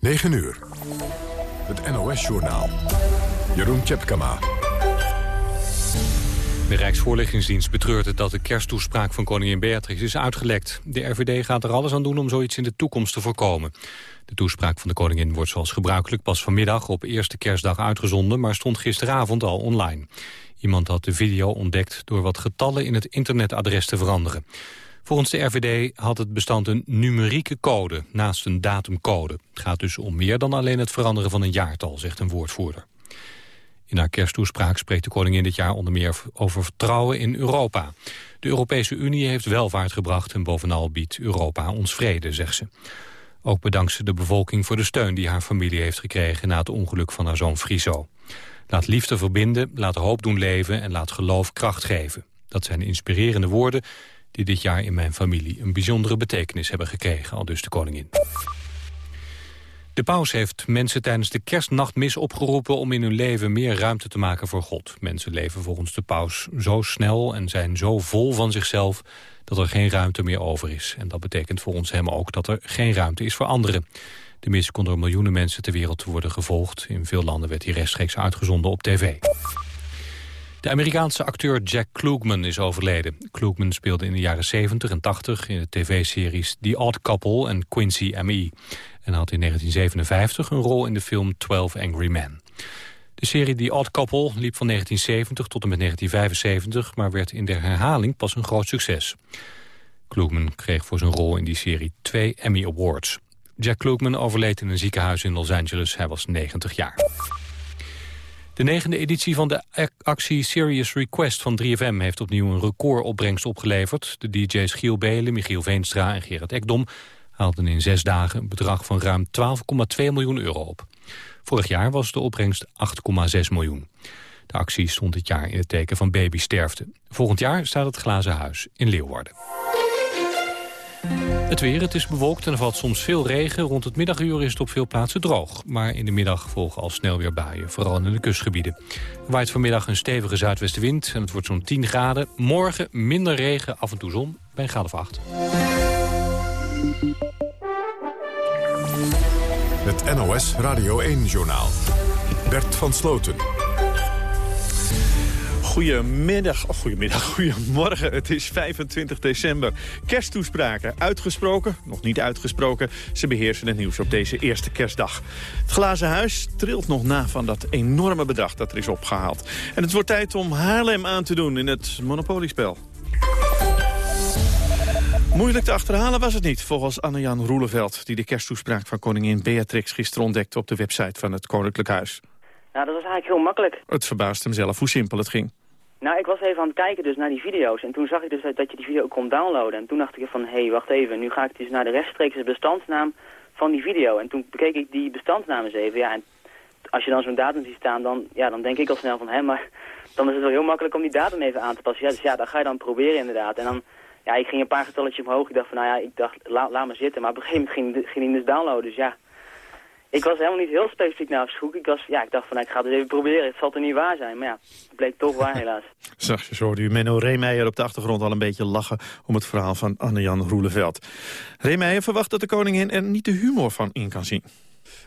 9 uur. Het NOS-journaal. Jeroen Tjepkama. De Rijksvoorlichtingsdienst betreurt het dat de kersttoespraak van koningin Beatrix is uitgelekt. De RVD gaat er alles aan doen om zoiets in de toekomst te voorkomen. De toespraak van de koningin wordt zoals gebruikelijk pas vanmiddag op eerste kerstdag uitgezonden, maar stond gisteravond al online. Iemand had de video ontdekt door wat getallen in het internetadres te veranderen. Volgens de RVD had het bestand een numerieke code naast een datumcode. Het gaat dus om meer dan alleen het veranderen van een jaartal, zegt een woordvoerder. In haar kersttoespraak spreekt de koningin dit jaar onder meer over vertrouwen in Europa. De Europese Unie heeft welvaart gebracht en bovenal biedt Europa ons vrede, zegt ze. Ook bedankt ze de bevolking voor de steun die haar familie heeft gekregen na het ongeluk van haar zoon Friso. Laat liefde verbinden, laat hoop doen leven en laat geloof kracht geven. Dat zijn inspirerende woorden die dit jaar in mijn familie een bijzondere betekenis hebben gekregen, al dus de koningin. De paus heeft mensen tijdens de kerstnachtmis opgeroepen om in hun leven meer ruimte te maken voor God. Mensen leven volgens de paus zo snel en zijn zo vol van zichzelf dat er geen ruimte meer over is. En dat betekent volgens hem ook dat er geen ruimte is voor anderen. De mis kon door miljoenen mensen ter wereld worden gevolgd. In veel landen werd hij rechtstreeks uitgezonden op tv. De Amerikaanse acteur Jack Klugman is overleden. Klugman speelde in de jaren 70 en 80 in de tv-series The Odd Couple en Quincy M.E. En had in 1957 een rol in de film 12 Angry Men. De serie The Odd Couple liep van 1970 tot en met 1975... maar werd in de herhaling pas een groot succes. Klugman kreeg voor zijn rol in die serie twee Emmy Awards. Jack Klugman overleed in een ziekenhuis in Los Angeles. Hij was 90 jaar. De negende editie van de actie Serious Request van 3FM... heeft opnieuw een recordopbrengst opgeleverd. De DJ's Giel Belen, Michiel Veenstra en Gerard Ekdom... haalden in zes dagen een bedrag van ruim 12,2 miljoen euro op. Vorig jaar was de opbrengst 8,6 miljoen. De actie stond dit jaar in het teken van babysterfte. Volgend jaar staat het Glazen Huis in Leeuwarden. Het weer, het is bewolkt en er valt soms veel regen. Rond het middaguur is het op veel plaatsen droog. Maar in de middag volgen al snel weer buien, vooral in de kustgebieden. Er waait vanmiddag een stevige zuidwestenwind en het wordt zo'n 10 graden. Morgen minder regen, af en toe zon, bij een graad of 8. Het NOS Radio 1-journaal. Bert van Sloten. Goedemiddag, of goedemiddag, goedemorgen. Het is 25 december. Kersttoespraken, uitgesproken, nog niet uitgesproken. Ze beheersen het nieuws op deze eerste kerstdag. Het glazen huis trilt nog na van dat enorme bedrag dat er is opgehaald. En het wordt tijd om Haarlem aan te doen in het Monopoliespel. Moeilijk te achterhalen was het niet, volgens Anne-Jan Roeleveld... die de kersttoespraak van koningin Beatrix gisteren ontdekte... op de website van het Koninklijk Huis. Nou, dat was eigenlijk heel makkelijk. Het verbaast hem zelf hoe simpel het ging. Nou, ik was even aan het kijken dus naar die video's. En toen zag ik dus dat je die video kon downloaden. En toen dacht ik van, hé, hey, wacht even. Nu ga ik dus naar de rechtstreekse bestandsnaam van die video. En toen bekeek ik die bestandsnaam eens even. Ja, en als je dan zo'n datum ziet staan, dan, ja, dan denk ik al snel van, hé, maar dan is het wel heel makkelijk om die datum even aan te passen. Ja, dus ja, dat ga je dan proberen inderdaad. En dan, ja, ik ging een paar getalletjes omhoog. Ik dacht van, nou ja, ik dacht, laat me zitten. Maar op een gegeven moment ging, ging hij dus downloaden. Dus ja, ik was helemaal niet heel specifiek naar op. Ik, was, ja, ik dacht van, nou, ik ga het even proberen. Het zal er niet waar zijn. Maar ja, het bleek toch waar helaas. Zo hoorde u Menno Reemeijer op de achtergrond al een beetje lachen... om het verhaal van Anne-Jan Roeleveld. Reemeijer verwacht dat de koningin er niet de humor van in kan zien.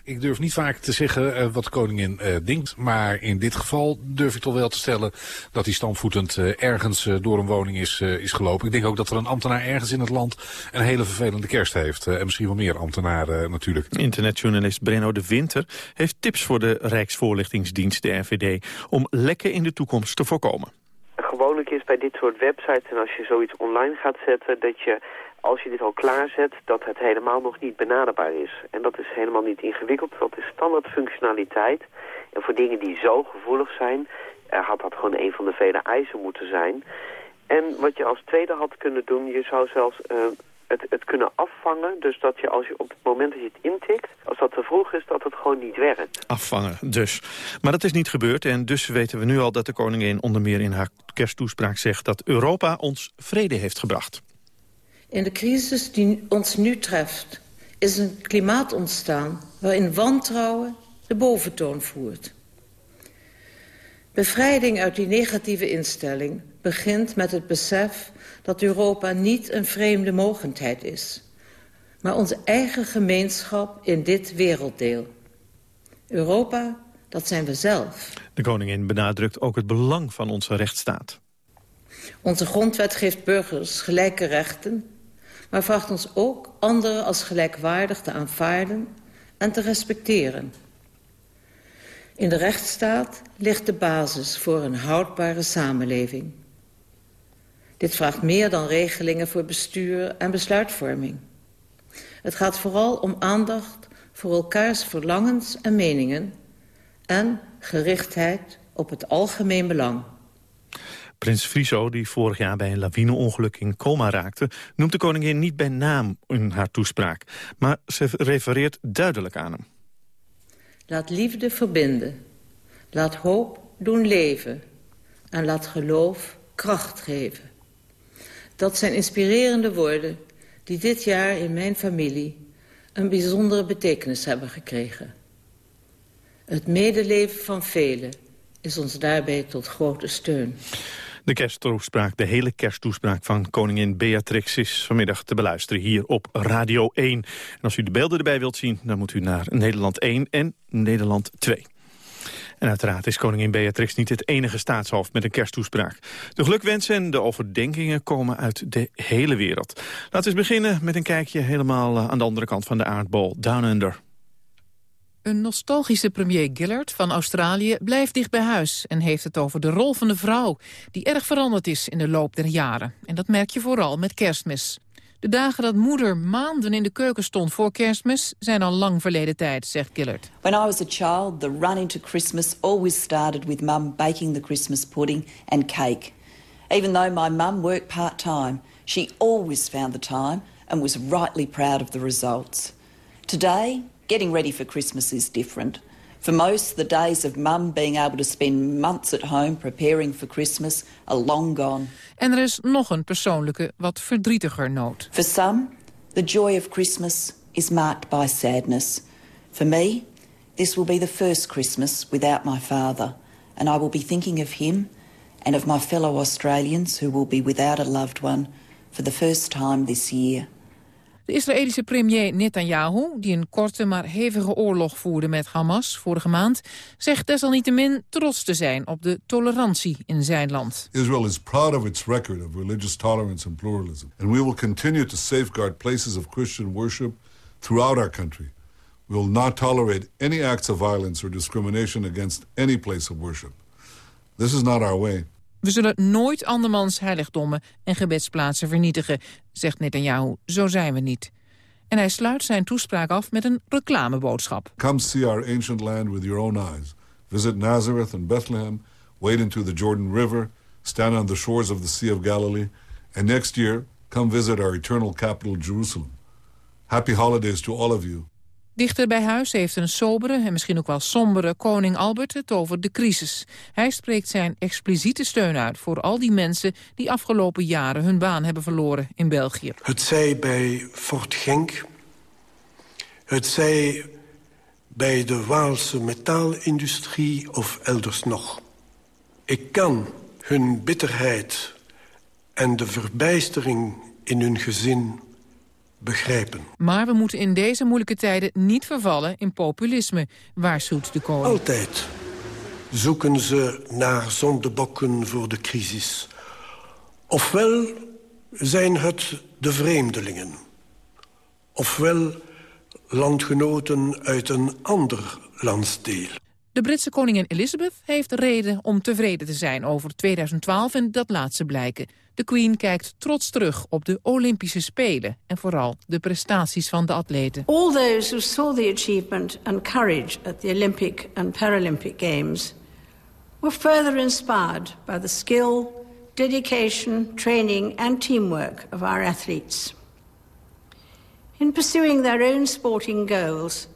Ik durf niet vaak te zeggen uh, wat de koningin uh, denkt. Maar in dit geval durf ik toch wel te stellen dat hij stampvoetend uh, ergens door een woning is, is gelopen. Ik denk ook dat er een ambtenaar ergens in het land een hele vervelende kerst heeft. en misschien wel meer ambtenaren natuurlijk. Internetjournalist Brenno de Winter heeft tips voor de Rijksvoorlichtingsdienst, de RVD, om lekken in de toekomst te voorkomen. Gewoonlijk is bij dit soort websites en als je zoiets online gaat zetten... dat je als je dit al klaarzet, dat het helemaal nog niet benaderbaar is. En dat is helemaal niet ingewikkeld, dat is standaard functionaliteit. En voor dingen die zo gevoelig zijn, had dat gewoon een van de vele eisen moeten zijn. En wat je als tweede had kunnen doen, je zou zelfs uh, het, het, kunnen afvangen. Dus dat je als je op het moment dat je het intikt, als dat te vroeg is, dat het gewoon niet werkt. Afvangen, dus. Maar dat is niet gebeurd en dus weten we nu al dat de koningin onder meer in haar kersttoespraak zegt dat Europa ons vrede heeft gebracht. In de crisis die ons nu treft is een klimaat ontstaan... waarin wantrouwen de boventoon voert. Bevrijding uit die negatieve instelling begint met het besef... dat Europa niet een vreemde mogendheid is... maar onze eigen gemeenschap in dit werelddeel. Europa, dat zijn we zelf. De koningin benadrukt ook het belang van onze rechtsstaat. Onze grondwet geeft burgers gelijke rechten... maar vraagt ons ook anderen als gelijkwaardig te aanvaarden en te respecteren. In de rechtsstaat ligt de basis voor een houdbare samenleving. Dit vraagt meer dan regelingen voor bestuur en besluitvorming. Het gaat vooral om aandacht voor elkaars verlangens en meningen... en gerichtheid op het algemeen belang. Prins Friso, die vorig jaar bij een lawineongeluk in coma raakte... noemt de koningin niet bij naam in haar toespraak. Maar ze refereert duidelijk aan hem. Laat liefde verbinden. Laat hoop doen leven. En laat geloof kracht geven. Dat zijn inspirerende woorden die dit jaar in mijn familie... een bijzondere betekenis hebben gekregen. Het medeleven van velen is ons daarbij tot grote steun. De kersttoespraak, de hele kersttoespraak van koningin Beatrix is vanmiddag te beluisteren hier op Radio 1. En als u de beelden erbij wilt zien, dan moet u naar Nederland 1 en Nederland 2. En uiteraard is koningin Beatrix niet het enige staatshoofd met een kersttoespraak. De gelukwensen en de overdenkingen komen uit de hele wereld. Laten we eens beginnen met een kijkje helemaal eh, aan de andere kant van de aardbol, Down Under. Een nostalgische premier Gillard van Australië blijft dicht bij huis... en heeft het over de rol van de vrouw, die erg veranderd is in de loop der jaren. En dat merk je vooral met kerstmis. De dagen dat moeder maanden in de keuken stond voor kerstmis... zijn al lang verleden tijd, zegt Gillard. When I was a child, the run into Christmas always started with mum baking the Christmas pudding and cake. Even though my mum worked part-time, she always found the time... and was rightly proud of the results. Today, getting ready for Christmas is different. For most, the days of mum being able to spend months at home preparing for Christmas are long gone. En er is nog een persoonlijke, wat verdrietiger noot. For some, the joy of Christmas is marked by sadness. For me, this will be the first Christmas without my father, and I will be thinking of him and of my fellow Australians who will be without a loved one for the first time this year. De Israëlische premier Netanyahu, die een korte maar hevige oorlog voerde met Hamas vorige maand, zegt desalniettemin trots te zijn op de tolerantie in zijn land. Israel is proud of its record of religious tolerance and pluralism. And we will continue to safeguard places of Christian worship throughout our country. We will not tolerate any acts of violence or discrimination against any place of worship. This is not our way. We zullen nooit andermans heiligdommen en gebedsplaatsen vernietigen, zegt Netanyahu. Zo zijn we niet. En hij sluit zijn toespraak af met een reclameboodschap. Come see our ancient land with your own eyes. Visit Nazareth and Bethlehem, wade into the Jordan River, stand on the shores of the Sea of Galilee, and next year come visit our eternal capital Jerusalem. Happy holidays to all of you. Dichter bij huis heeft een sobere en misschien ook wel sombere koning Albert het over de crisis. Hij spreekt zijn expliciete steun uit voor al die mensen die afgelopen jaren hun baan hebben verloren in België. Het zij bij Fort Genk, het zij bij de Waalse metaalindustrie of elders nog. Ik kan hun bitterheid en de verbijstering in hun gezin begrijpen. Maar we moeten in deze moeilijke tijden niet vervallen in populisme, waarschuwt de koning. Altijd zoeken ze naar zondebokken voor de crisis. Ofwel zijn het de vreemdelingen. Ofwel landgenoten uit een ander landsdeel. De Britse koningin Elizabeth heeft reden om tevreden te zijn over 2012 en dat laat ze blijken. De Queen kijkt trots terug op de Olympische Spelen en vooral de prestaties van de atleten. All those who saw the achievement and courage at the Olympic and Paralympic Games were further inspired by the skill, dedication, training and teamwork of our athletes. In pursuing their own sporting goals,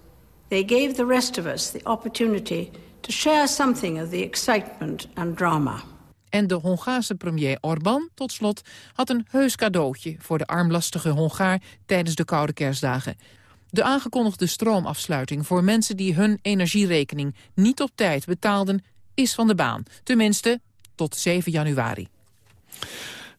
they gave the rest of us the opportunity to share something of the excitement and drama. En de Hongaarse premier Orbán, tot slot, had een heus cadeautje voor de armlastige Hongaar tijdens de koude kerstdagen. De aangekondigde stroomafsluiting voor mensen die hun energierekening niet op tijd betaalden, is van de baan. Tenminste, tot 7 januari.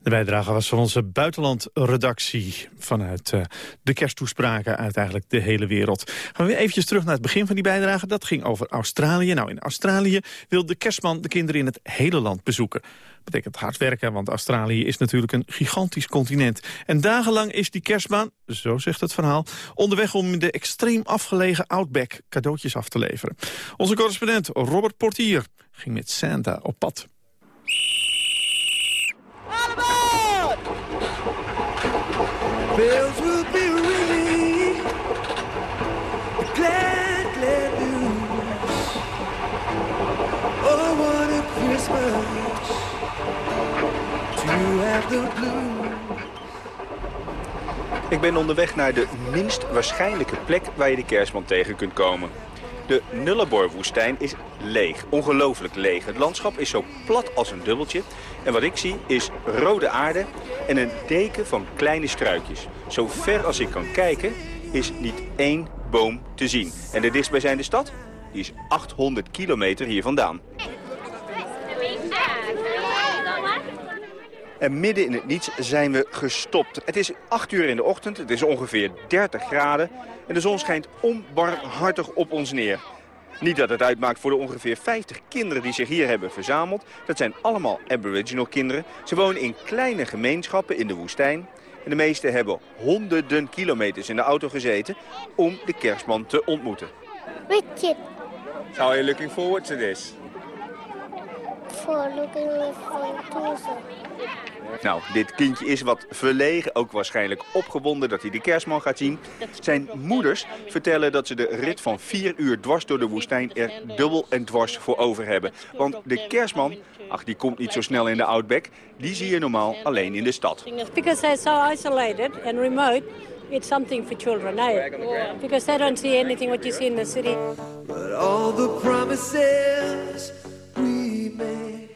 De bijdrage was van onze buitenlandredactie vanuit uh, de kersttoespraken uit eigenlijk de hele wereld. Gaan we weer eventjes terug naar het begin van die bijdrage. Dat ging over Australië. Nou, in Australië wil de kerstman de kinderen in het hele land bezoeken. Betekent hard werken, want Australië is natuurlijk een gigantisch continent. En dagenlang is die kerstman, zo zegt het verhaal... onderweg om de extreem afgelegen Outback cadeautjes af te leveren. Onze correspondent Robert Portier ging met Santa op pad. Be. Oh, have the. Ik ben onderweg naar de minst waarschijnlijke plek waar je de kerstman tegen kunt komen. De Nullarbor-woestijn is leeg, ongelooflijk leeg. Het landschap is zo plat als een dubbeltje. En wat ik zie is rode aarde en een deken van kleine struikjes. Zo ver als ik kan kijken is niet één boom te zien. En de dichtstbijzijnde stad? Die is 800 kilometer hier vandaan. En midden in het niets zijn we gestopt. Het is 8 uur in de ochtend, het is ongeveer 30 graden... en de zon schijnt onbarmhartig op ons neer. Niet dat het uitmaakt voor de ongeveer 50 kinderen die zich hier hebben verzameld. Dat zijn allemaal aboriginal kinderen. Ze wonen in kleine gemeenschappen in de woestijn. En de meesten hebben honderden kilometers in de auto gezeten om de kerstman te ontmoeten. Richard. How are you looking forward to this? For looking forward to nou, dit kindje is wat verlegen, ook waarschijnlijk opgewonden dat hij de kerstman gaat zien. Zijn moeders vertellen dat ze de rit van vier uur dwars door de woestijn er dubbel en dwars voor over hebben. Want de kerstman, ach die komt niet zo snel in de Outback, die zie je normaal alleen in de stad. Because they're so isolated and remote, it's something for children, eh? Because they don't see anything what you see in the city. But all the promises we made.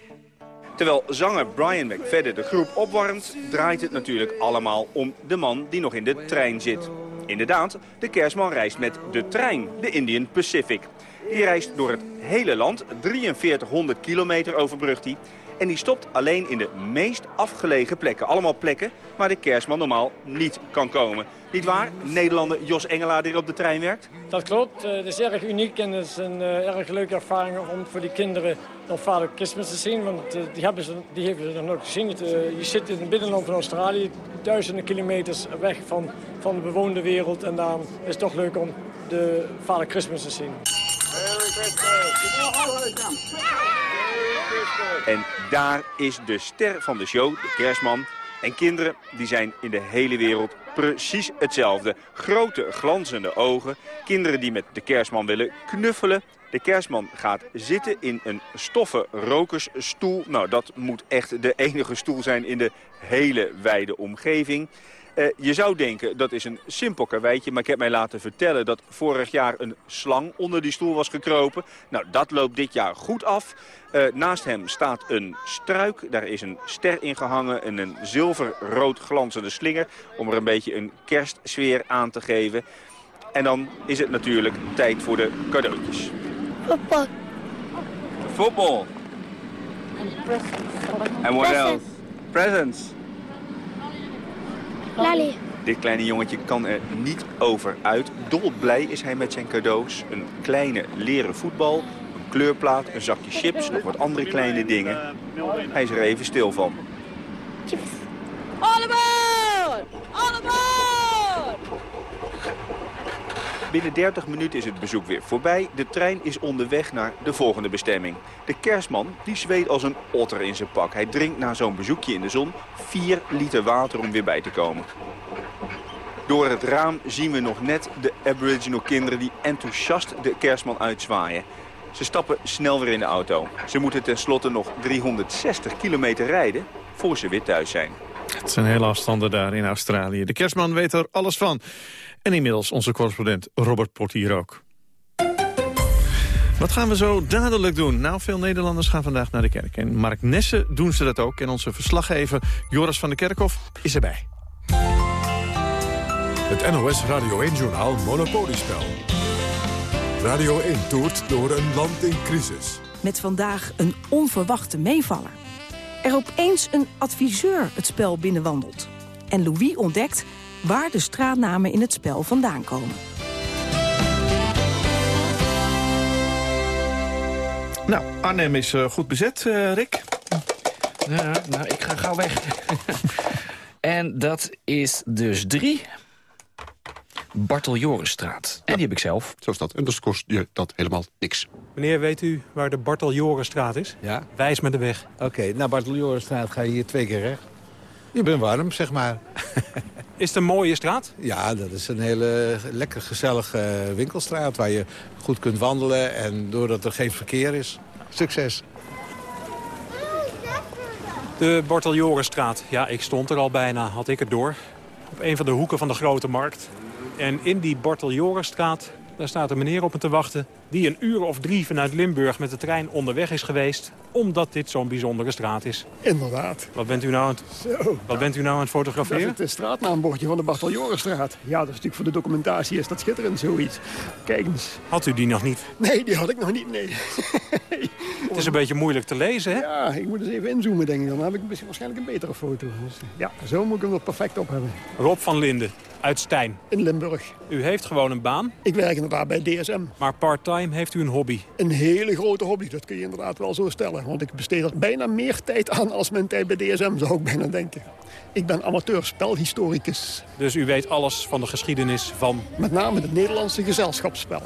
Terwijl zanger Brian McFadden de groep opwarmt, draait het natuurlijk allemaal om de man die nog in de trein zit. Inderdaad, de kerstman reist met de trein, de Indian Pacific. Die reist door het hele land, 4300 kilometer overbrugt hij. En die stopt alleen in de meest afgelegen plekken. Allemaal plekken waar de kerstman normaal niet kan komen. Niet waar? Nederlander Jos Engelaar die op de trein werkt? Dat klopt. Het is erg uniek en het is een uh, erg leuke ervaring om voor die kinderen op Vader Christmas te zien. Want uh, die, hebben ze, die hebben ze nog nooit gezien. Je zit in het binnenland van Australië, duizenden kilometers weg van, van de bewoonde wereld. En daarom is het toch leuk om de Vader Christmas te zien. En daar is de ster van de show, de kerstman. En kinderen die zijn in de hele wereld precies hetzelfde. Grote glanzende ogen. Kinderen die met de kerstman willen knuffelen. De kerstman gaat zitten in een stoffen rokersstoel. Nou, dat moet echt de enige stoel zijn in de hele wijde omgeving. Uh, je zou denken, dat is een simpel karweitje, maar ik heb mij laten vertellen dat vorig jaar een slang onder die stoel was gekropen. Nou, dat loopt dit jaar goed af. Uh, naast hem staat een struik, daar is een ster in gehangen en een zilverrood glanzende slinger om er een beetje een kerstsfeer aan te geven. En dan is het natuurlijk tijd voor de cadeautjes. Voetbal. Voetbal. En what else? Presents. Lali. Dit kleine jongetje kan er niet over uit. Dolblij is hij met zijn cadeaus. Een kleine leren voetbal, een kleurplaat, een zakje chips, nog wat andere kleine dingen. Hij is er even stil van. Chips. Allemaal! Allemaal! Binnen 30 minuten is het bezoek weer voorbij. De trein is onderweg naar de volgende bestemming. De kerstman die zweet als een otter in zijn pak. Hij drinkt na zo'n bezoekje in de zon 4 liter water om weer bij te komen. Door het raam zien we nog net de aboriginal kinderen die enthousiast de kerstman uitzwaaien. Ze stappen snel weer in de auto. Ze moeten tenslotte nog 360 kilometer rijden voor ze weer thuis zijn. Het zijn hele afstanden daar in Australië. De kerstman weet er alles van. En inmiddels onze correspondent Robert Portier ook. Wat gaan we zo dadelijk doen? Nou, veel Nederlanders gaan vandaag naar de kerk. En Mark Nessen doen ze dat ook. En onze verslaggever Joris van der Kerkhof is erbij. Het NOS Radio 1-journaal Monopoliespel. Radio 1 toert door een land in crisis. Met vandaag een onverwachte meevaller. er opeens een adviseur het spel binnenwandelt. En Louis ontdekt waar de straatnamen in het spel vandaan komen. Nou, Arnhem is uh, goed bezet, uh, Rick. Ja, nou, ik ga gauw weg. en dat is dus drie. Bartel Jorenstraat. En die heb ik zelf. Zo is dat. En dus kost je dat helemaal niks. Meneer, weet u waar de Bartel Jorenstraat is? Ja. Wijs me de weg. Oké, okay, naar Bartel Jorenstraat ga je hier twee keer recht. Je bent warm, zeg maar. is het een mooie straat? Ja, dat is een hele lekker gezellige winkelstraat... waar je goed kunt wandelen en doordat er geen verkeer is. Succes. De Barteljorenstraat. Ja, ik stond er al bijna, had ik het door. Op een van de hoeken van de Grote Markt. En in die Barteljorenstraat, daar staat een meneer op me te wachten... die een uur of drie vanuit Limburg met de trein onderweg is geweest... omdat dit zo'n bijzondere straat is. Inderdaad. Wat bent u nou aan het, Zo. wat bent u nou aan het fotograferen? Dat is het straatnaambordje van de Barteljorenstraat. Ja, dat is natuurlijk voor de documentatie is dat schitterend zoiets. Kijk eens. Had u die nog niet? Nee, die had ik nog niet, nee. Het is een beetje moeilijk te lezen, hè? Ja, ik moet eens even inzoomen, denk ik. Dan heb ik misschien waarschijnlijk een betere foto. Dus, ja, zo moet ik hem er perfect op hebben. Rob van Linden, uit Stijn. In Limburg. U heeft gewoon een baan? Ik werk inderdaad bij DSM. Maar part-time heeft u een hobby? Een hele grote hobby, dat kun je inderdaad wel zo stellen. Want ik besteed er bijna meer tijd aan als mijn tijd bij DSM, zou ik bijna denken. Ik ben amateur spelhistoricus. Dus u weet alles van de geschiedenis van... Met name het Nederlandse gezelschapsspel.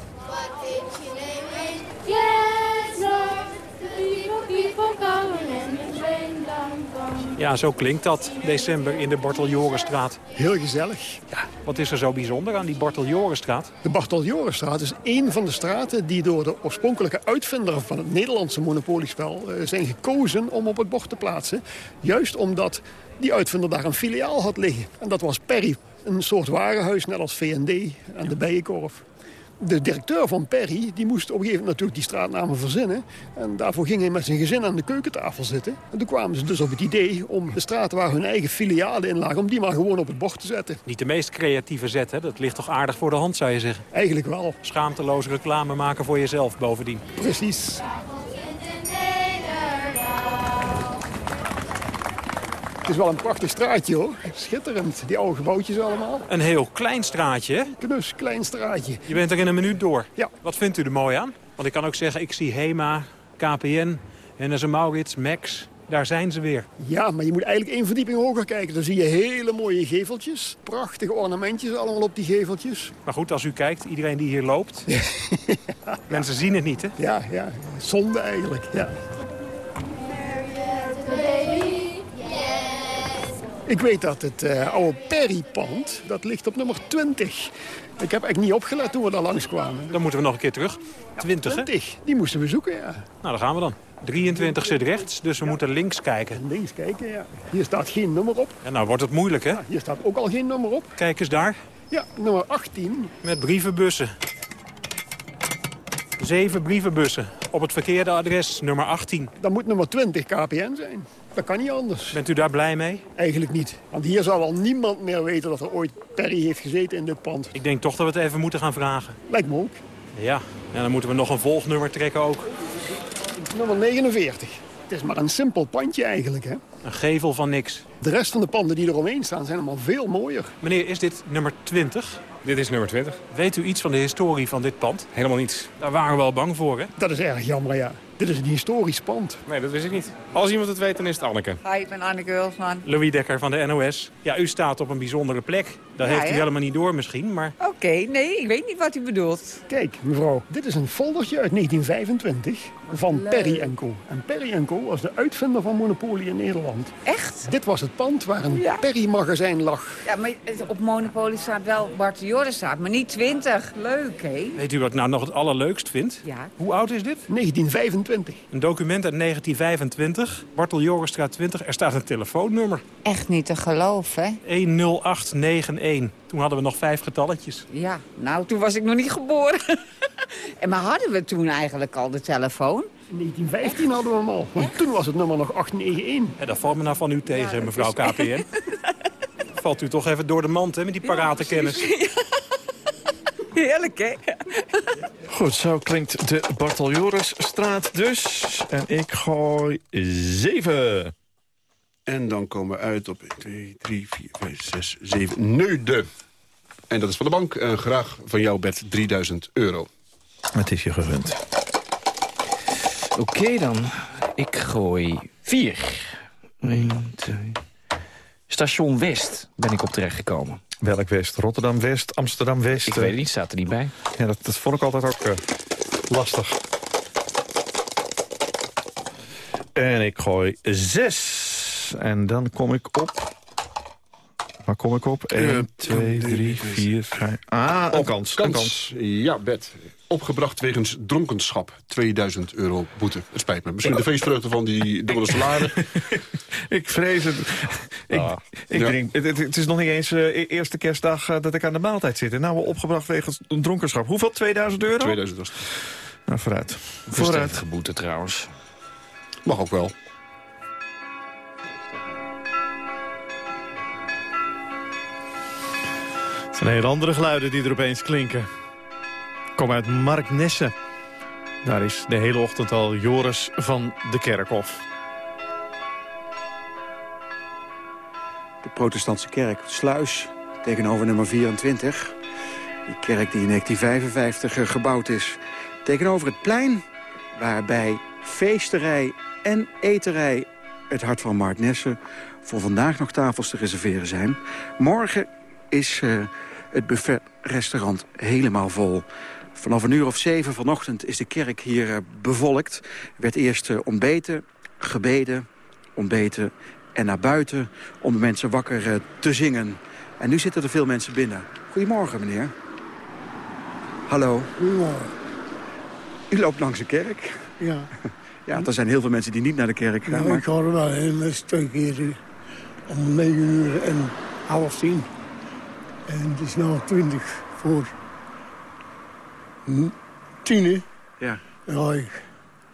Ja, zo klinkt dat. December in de Barteljorenstraat. Heel gezellig. Ja, wat is er zo bijzonder aan die Barteljorenstraat? De Barteljorenstraat is één van de straten die door de oorspronkelijke uitvinder van het Nederlandse monopoliespel uh, zijn gekozen om op het bord te plaatsen. Juist omdat die uitvinder daar een filiaal had liggen. En dat was Perry, een soort warenhuis net als V&D en de Bijenkorf de directeur van Perry die moest op een gegeven moment natuurlijk die straatnamen verzinnen. En daarvoor ging hij met zijn gezin aan de keukentafel zitten. En toen kwamen ze dus op het idee om de straten waar hun eigen filialen in lagen... om die maar gewoon op het bord te zetten. Niet de meest creatieve zet, hè? Dat ligt toch aardig voor de hand, zou je zeggen? Eigenlijk wel. Schaamteloos reclame maken voor jezelf bovendien. Precies. Het is wel een prachtig straatje hoor. Schitterend. Die oude gebouwtjes allemaal. Een heel klein straatje hè? Knus, klein straatje. Je bent er in een minuut door. Ja. Wat vindt u er mooi aan? Want ik kan ook zeggen, ik zie HEMA, KPN, NS Maurits, Max. Daar zijn ze weer. Ja, maar je moet eigenlijk één verdieping hoger kijken. Dan zie je hele mooie geveltjes. Prachtige ornamentjes allemaal op die geveltjes. Maar goed, als u kijkt, iedereen die hier loopt... ja. Mensen zien het niet, hè? Ja, ja. Zonde eigenlijk, ja. Ik weet dat het uh, oude Perry-pand, dat ligt op nummer 20. Ik heb echt niet opgelet toen we daar langskwamen. Dan moeten we nog een keer terug. 20, ja, 20, die moesten we zoeken, ja. Nou, daar gaan we dan. 23 zit rechts, dus we moeten links kijken. Links kijken, ja. Hier staat geen nummer op. Ja, nou wordt het moeilijk, hè? Ja, hier staat ook al geen nummer op. Kijk eens daar. Ja, nummer 18. Met brievenbussen. Zeven brievenbussen op het verkeerde adres, nummer 18. Dan moet nummer 20 KPN zijn. Dat kan niet anders. Bent u daar blij mee? Eigenlijk niet. Want hier zal wel niemand meer weten dat er ooit Perry heeft gezeten in dit pand. Ik denk toch dat we het even moeten gaan vragen. Lijkt me ook. Ja, en dan moeten we nog een volgnummer trekken ook. Nummer 49. Het is maar een simpel pandje eigenlijk, hè? Een gevel van niks. De rest van de panden die eromheen staan zijn allemaal veel mooier. Meneer, is dit nummer 20? Dit is nummer 20. Weet u iets van de historie van dit pand? Helemaal niets. Daar waren we wel bang voor, hè? Dat is erg jammer, ja. Dit is een historisch pand. Nee, dat wist ik niet. Als iemand het weet, dan is het Anneke. Hi, ik ben Anneke Hulsman. Louis Dekker van de NOS. Ja, u staat op een bijzondere plek. Dat Ja, heeft u helemaal niet door misschien, maar... Oké, nee, ik weet niet wat u bedoelt. Kijk, mevrouw, dit is een foldertje uit 1925 van Leuk. Perry Co. En Perry Co was de uitvinder van Monopoly in Nederland. Echt? Dit was het pand waar een Ja. Perry-magazijn lag. Ja, maar op Monopoly staat wel Bart de Jorenstraat, maar niet 20. Leuk, hè? Weet u wat ik nou nog het allerleukst vind? Ja. Hoe oud is dit? 1925. Een document uit 1925, Bartel Jorenstraat 20. Er staat een telefoonnummer. Echt niet te geloven, hè? 10891. Toen hadden we nog vijf getalletjes. Ja, nou, toen was ik nog niet geboren. en maar hadden we toen eigenlijk al de telefoon? In 1915 hadden we hem al. Want toen was het nummer nog 891. En dat valt me nou van u tegen, mevrouw is- KPN. Valt u toch even door de mand, hè, met die parate kennis. Heerlijk, hè? Goed, zo klinkt de Barteljorisstraat dus. En ik gooi zeven. En dan komen we uit op 1, 2, 3, 4, 5, 6, 7, Neuden. En dat is van de bank. En graag van jouw bed 3000 euro. Het is je gegund. Oké dan. Ik gooi vier. 1, 2... Station West ben ik op terecht gekomen. Welk West? Rotterdam West, Amsterdam West? Ik weet het niet, staat er niet bij. Ja, dat, dat vond ik altijd ook uh, lastig. En ik gooi zes. En dan kom ik op... Waar kom ik op? 1, 2, 3, 4, 5... Ah, een kans, kans. Een kans. Ja, Bert. Opgebracht wegens dronkenschap. 2000 euro boete. Het spijt me. Misschien de feestvreugde van die dubbele salade. ik vrees het. Ik, Ah, ik ja. drink, het, het- het is nog niet eens uh, eerste kerstdag uh, dat ik aan de maaltijd zit. En nou, opgebracht wegens dronkenschap. Hoeveel? 2000 euro? 2000 was het. Nou, vooruit. Vooruit. Boete trouwens. Mag ook wel. Het zijn hele andere geluiden die er opeens klinken. Kom uit Marknesse. Daar is de hele ochtend al Joris van de Kerkhof. De protestantse kerk, Sluis, tegenover nummer 24. Die kerk die in 1955 gebouwd is. Tegenover het plein, waarbij feesterij en eterij... het hart van Marknesse voor vandaag nog tafels te reserveren zijn. Morgen is uh, het buffetrestaurant helemaal vol. Vanaf een uur of zeven vanochtend is de kerk hier uh, bevolkt. Er werd eerst uh, ontbeten, gebeden, ontbeten en naar buiten om de mensen wakker uh, te zingen. En nu zitten er veel mensen binnen. Goedemorgen, meneer. Hallo. Goedemorgen. U loopt langs de kerk. Ja. Ja, er zijn heel veel mensen die niet naar de kerk gaan. Nou, maar... ik ga er wel heen, dat is twee keer om negen uur en half tien. En het is nu twintig voor tien. Ja. Ja, ik...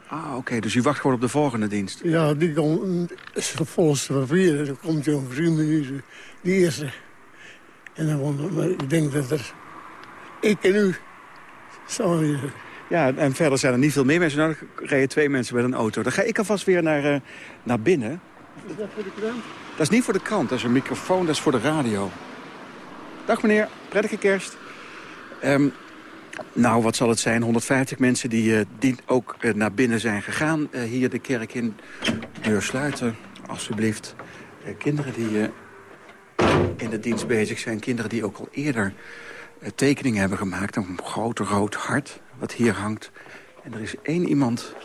Ah, oké. Okay. Dus u wacht gewoon op de volgende dienst? Ja, die komt is de volgende papier. Dan komt hij over drie minuten, die eerste. En dan maar ik denk dat er... Ik en u hier. Ja, en verder zijn er niet veel meer mensen. Nou, dan rijden twee mensen met een auto. Dan ga ik alvast weer naar, uh, naar binnen. Is dat voor de krant? Dat is niet voor de krant, dat is een microfoon, dat is voor de radio. Dag meneer, prettige kerst. Um, nou, wat zal het zijn? 150 mensen die, uh, die ook uh, naar binnen zijn gegaan. Uh, hier de kerk in. Deur sluiten, alstublieft. kinderen die in de dienst bezig zijn. Kinderen die ook al eerder tekeningen hebben gemaakt. Een groot rood hart wat hier hangt. En er is één iemand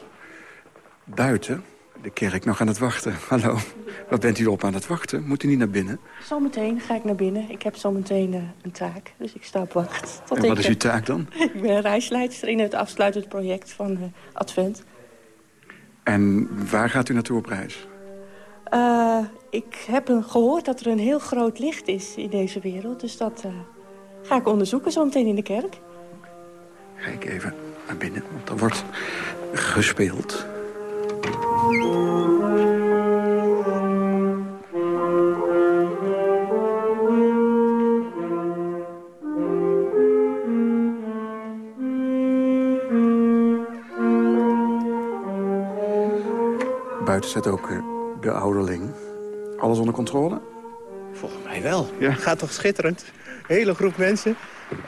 buiten de kerk nog aan het wachten. Hallo, wat bent u op aan het wachten? Moet u niet naar binnen? Zometeen ga ik naar binnen. Ik heb zometeen uh, een taak, dus ik sta op wacht. Tot en wat ik, is uw taak dan? ik ben reisleidster in het afsluitend project van uh, Advent. En waar gaat u naartoe op reis? Uh, ik heb gehoord dat er een heel groot licht is in deze wereld. Dus dat ga ik onderzoeken zometeen in de kerk. Ga ik even naar binnen, want er wordt gespeeld. Buiten staat ook de ouderling. Alles onder controle? Volgens mij wel. Ja. Het gaat toch schitterend. Hele groep mensen.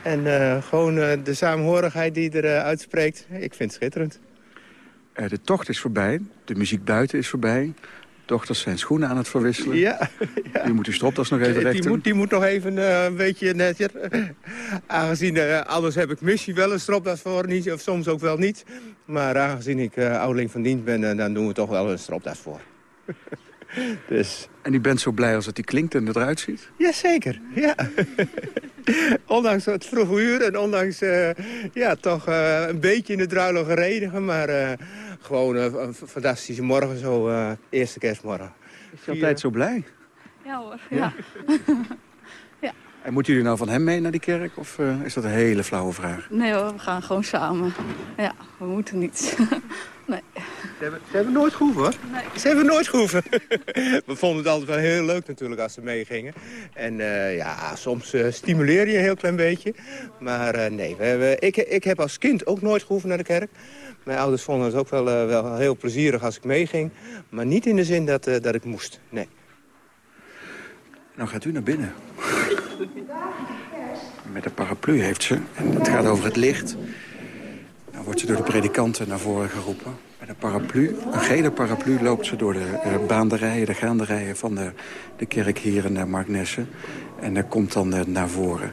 En uh, gewoon uh, de samenhorigheid die er uh, uitspreekt. Ik vind het schitterend. De tocht is voorbij. De muziek buiten is voorbij. Dochters zijn schoenen aan het verwisselen. Ja. ja. U moet uw stropdas nog even rechten. Die moet, die moet nog even een beetje netjes. aangezien, anders heb ik missie wel een stropdas voor. Niet, of soms ook wel niet. Maar aangezien ik ouderling van dienst ben, dan doen we toch wel een stropdas voor. dus. En u bent zo blij als het die klinkt en eruit ziet? Jazeker, ja. ondanks het vroege uur en ondanks uh, ja, toch uh, een beetje in de druilige regen. Maar uh, gewoon een fantastische morgen, zo eerste kerstmorgen. Is je altijd zo blij? Ja hoor, ja. ja. En moeten jullie nou van hem mee naar die kerk? Of is dat een hele flauwe vraag? Nee hoor, we gaan gewoon samen. Ja, we moeten niet. nee. Ze hebben, ze hebben nooit gehoeven, hoor. Nee. Ze hebben nooit gehoeven. we vonden het altijd wel heel leuk natuurlijk als ze meegingen. En uh, ja, soms uh, stimuleer je een heel klein beetje. Maar uh, nee, we hebben, ik, ik heb als kind ook nooit gehoeven naar de kerk. Mijn ouders vonden het ook wel, wel heel plezierig als ik meeging. Maar niet in de zin dat, dat ik moest, nee. dan gaat u naar binnen. Met een paraplu heeft ze. En het gaat over het licht. Dan wordt ze door de predikanten naar voren geroepen. Met een paraplu, een gele paraplu, loopt ze door de uh, baanderijen, de gaanderijen van de, de kerk hier in uh, Marknessen. En daar komt dan uh, naar voren.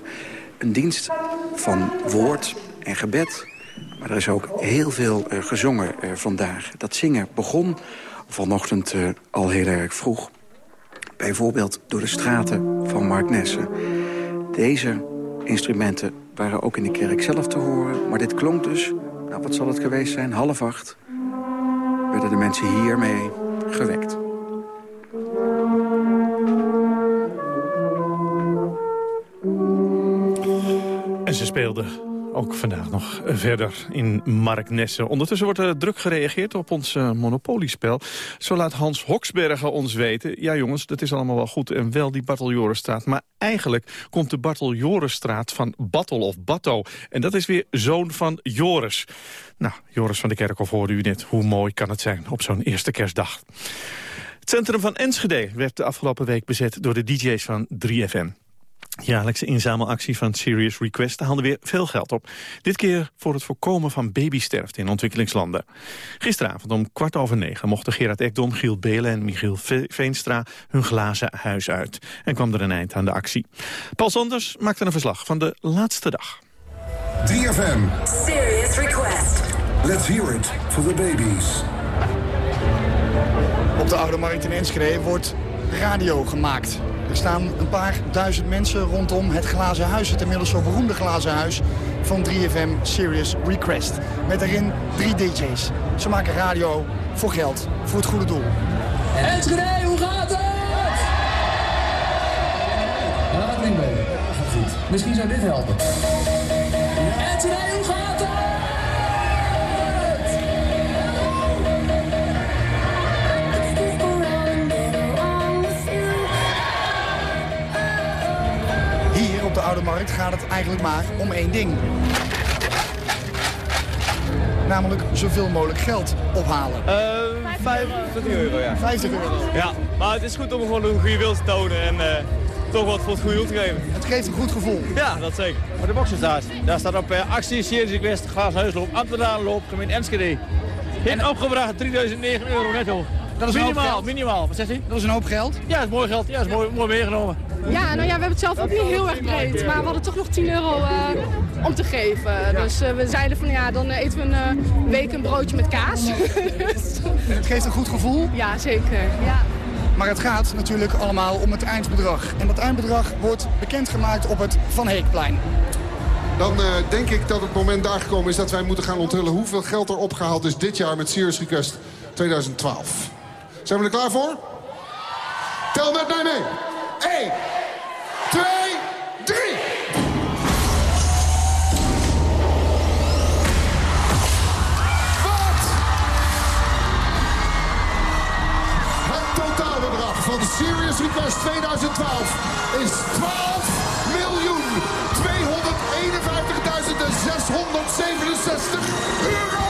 Een dienst van woord en gebed. Maar er is ook heel veel gezongen vandaag. Dat zingen begon vanochtend al heel erg vroeg. Bijvoorbeeld door de straten van Marknessen. Deze instrumenten waren ook in de kerk zelf te horen. Maar dit klonk dus, nou wat zal het geweest zijn, half acht... werden de mensen hiermee gewekt. En ze speelden ook vandaag nog verder in Marknessen. Ondertussen wordt er druk gereageerd op ons uh, monopoliespel. Zo laat Hans Hoksbergen ons weten... ja jongens, dat is allemaal wel goed en wel die Bartel-Jorenstraat... maar eigenlijk komt de Bartel-Jorenstraat van Battel of Batto. En dat is weer zoon van Joris. Nou, Joris van de Kerkhof hoorde u net. Hoe mooi kan het zijn op zo'n eerste kerstdag. Het centrum van Enschede werd de afgelopen week bezet door de DJ's van 3FM jaarlijkse inzamelactie van Serious Request haalde weer veel geld op. Dit keer voor het voorkomen van babysterfte in ontwikkelingslanden. Gisteravond om kwart over negen mochten Gerard Ekdom, Giel Belen en Michiel Veenstra hun glazen huis uit. En kwam er een eind aan de actie. Paul Sanders maakte een verslag van de laatste dag. 3FM. Serious Request. Let's hear it for the babies. Op de Oude Markt in Enschede wordt radio gemaakt. Er staan een paar duizend mensen rondom het glazen huis. Het inmiddels zo beroemde glazen huis van 3FM Serious Request. Met daarin drie DJ's. Ze maken radio voor geld, voor het goede doel. Enschede, hoe gaat het? Ja, dat mee. goed. Misschien zou dit helpen. De Oude Markt gaat het eigenlijk maar om één ding. Namelijk zoveel mogelijk geld ophalen. Uh, 50 euro, ja. 50 euro? Ja, maar het is goed om gewoon een goede wil te tonen en uh, toch wat voor het goede doel te geven. Het geeft een goed gevoel. Ja, dat zeker. Maar de boxen staat. Daar staat op uh, actie Series Request, Glaashuisloop, Amsterdamloop, gemeente Enschede. Heeft opgebracht 3009 euro netto. Dat is minimaal, minimaal. Wat zegt u? Dat is een hoop geld. Ja, dat is mooi geld. Ja, dat is mooi, mooi meegenomen. Ja, nou ja, we hebben het zelf ook niet heel erg breed. Maar we hadden toch nog 10 euro uh, om te geven. Dus uh, we zeiden van ja, dan eten we een uh, week een broodje met kaas. het geeft een goed gevoel? Ja, zeker. Ja. Maar het gaat natuurlijk allemaal om het eindbedrag. En dat eindbedrag wordt bekendgemaakt op het Van Heekplein. Dan uh, denk ik dat het moment daar gekomen is dat wij moeten gaan onthullen... hoeveel geld er opgehaald is dit jaar met Serious Request 2012. Zijn we er klaar voor? Tel met mij mee. 1, 2, 3. Wat? Het totaalbedrag van Serious Request 2012 is 12 miljoen 251.667 euro.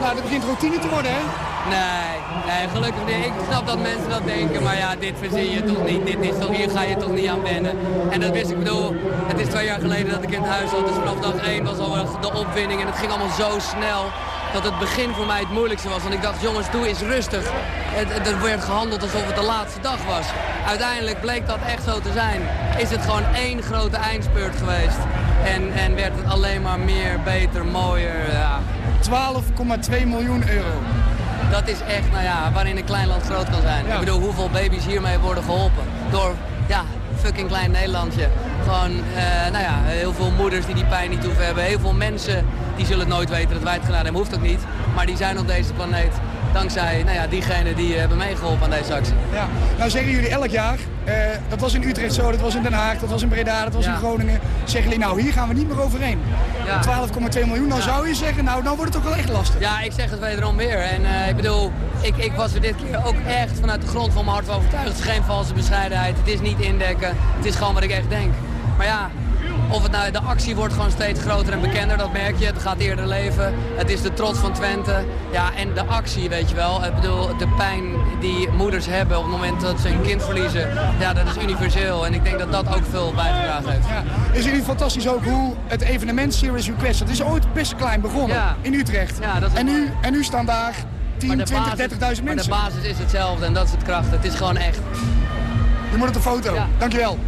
Nou, dat begint routine te worden, hè? Nee, nee, gelukkig niet. Ik snap dat mensen dat denken, maar ja, dit verzin je toch niet. Dit is toch, hier ga je toch niet aan wennen. En dat wist ik, bedoel, het is twee jaar geleden dat ik in het huis zat. Dus vanaf dag één was al de opwinding en het ging allemaal zo snel dat het begin voor mij het moeilijkste was. Want ik dacht, jongens, doe eens rustig. Het, het, werd gehandeld alsof het de laatste dag was. Uiteindelijk bleek dat echt zo te zijn. Is het gewoon één grote eindspurt geweest. En, en werd het alleen maar meer, beter, mooier. Ja. 12,2 miljoen euro. Dat is echt, nou ja, waarin een klein land groot kan zijn. Ik bedoel, hoeveel baby's hiermee worden geholpen? Door, ja, fucking klein Nederlandje. Gewoon, uh, nou ja, heel veel moeders die die pijn niet hoeven hebben. Heel veel mensen die zullen het nooit weten dat wij het gedaan hebben. Hoeft ook niet. Maar die zijn op deze planeet dankzij nou ja, diegenen die hebben meegeholpen aan deze actie. Ja. Nou zeggen jullie elk jaar, uh, dat was in Utrecht zo, dat was in Den Haag, dat was in Breda, dat was ja. in Groningen. Zeggen jullie, nou hier gaan we niet meer overheen. Ja. 12,2 miljoen, dan zou je zeggen, nou dan wordt het toch wel echt lastig. Ja, ik zeg het wederom weer. En uh, ik bedoel, ik, ik was er dit keer ook echt vanuit de grond van mijn hart van overtuigd. Het is geen valse bescheidenheid, het is niet indekken, het is gewoon wat ik echt denk. Maar ja, of het nou, de actie wordt gewoon steeds groter en bekender, dat merk je. Het gaat eerder leven. Het is de trots van Twente. Ja, en de actie, weet je wel. Ik bedoel, de pijn die moeders hebben op het moment dat ze een kind verliezen. Ja, dat is universeel. En ik denk dat dat ook veel bijgedragen heeft. Ja. Is jullie fantastisch ook hoe het evenement Serious Request... dat is ooit best klein begonnen Ja. in Utrecht. Ja, dat is en, nu, en nu staan daar 10, Maar de 20, basis- 30.000 Maar de mensen. basis is hetzelfde en dat is het kracht. Het is gewoon echt. Je moet op de foto. Dankjewel.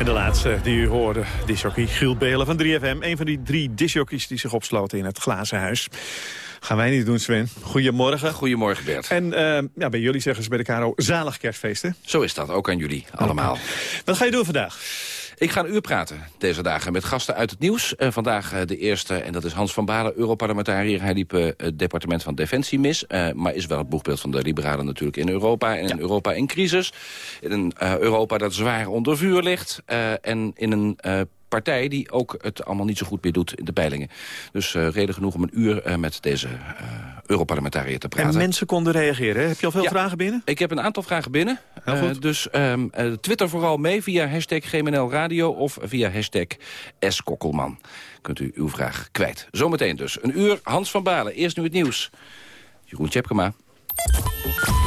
En de laatste die u hoorde, disjockey Giel Belen van 3FM. Een van die drie disjockeys die zich opsloten in het glazen huis. Gaan wij niet doen, Sven. Goedemorgen. Goedemorgen, Bert. En eh, ja, bij jullie zeggen ze bij de KRO zalig kerstfeest, hè? Zo is dat, ook aan jullie allemaal. Wat ga je doen vandaag? Ik ga een uur praten deze dagen met gasten uit het nieuws. Eh, vandaag eh, de eerste, en dat is Hans van Balen, Europarlementariër. Hij liep eh, het departement van Defensie mis. maar is wel het boegbeeld van de liberalen natuurlijk in Europa. En in Europa in crisis. In een Europa dat zwaar onder vuur ligt. en in een partij die ook het allemaal niet zo goed meer doet in de peilingen. Dus reden genoeg om een uur met deze Europarlementariër te praten. En mensen konden reageren, hè? Heb je al veel vragen binnen? Ik heb een aantal vragen binnen. Heel Eh, dus ehm, eh, twitter vooral mee via hashtag GMNL Radio of via hashtag skokkelman. Kunt u uw vraag kwijt. Zometeen dus. Een uur Hans van Balen. Eerst nu het nieuws. Jeroen Tjepkema.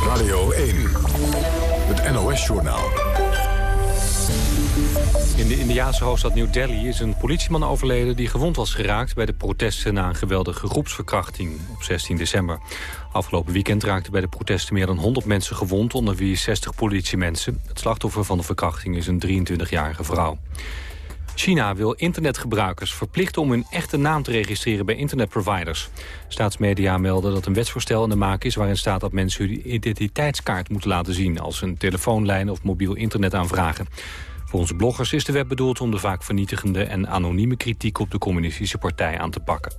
Radio 1, het NOS-journaal. In de Indiaanse hoofdstad New Delhi is een politieman overleden... die gewond was geraakt bij de protesten na een geweldige groepsverkrachting op 16 december. Afgelopen weekend raakten bij de protesten meer dan 100 mensen gewond... onder wie 60 politiemensen. Het slachtoffer van de verkrachting is een 23-jarige vrouw. China wil internetgebruikers verplichten om hun echte naam te registreren bij internetproviders. Staatsmedia melden dat een wetsvoorstel in de maak is... waarin staat dat mensen hun identiteitskaart moeten laten zien... als een telefoonlijn of mobiel internet aanvragen. Volgens bloggers is de web bedoeld om de vaak vernietigende en anonieme kritiek op de communistische partij aan te pakken.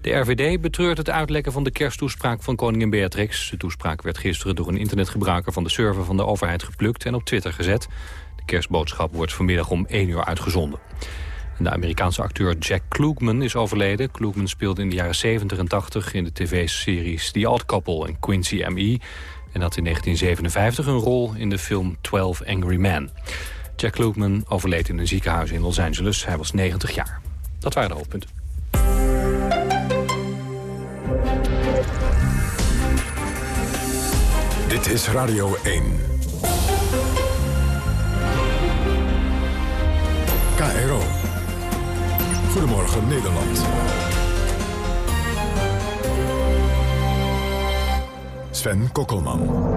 De RVD betreurt het uitlekken van de kersttoespraak van koningin Beatrix. De toespraak werd gisteren door een internetgebruiker van de server van de overheid geplukt en op Twitter gezet. De kerstboodschap wordt vanmiddag om 1 uur uitgezonden. En de Amerikaanse acteur Jack Klugman is overleden. Klugman speelde in de jaren 70 en 80 in de tv-series The Odd Couple en Quincy M.E. En had in 1957 een rol in de film 12 Angry Men. Jack Klugman overleed in een ziekenhuis in Los Angeles. Hij was 90 jaar. Dat waren de hoofdpunten. Dit is Radio 1. KRO. Goedemorgen Nederland. Sven Kokkelman.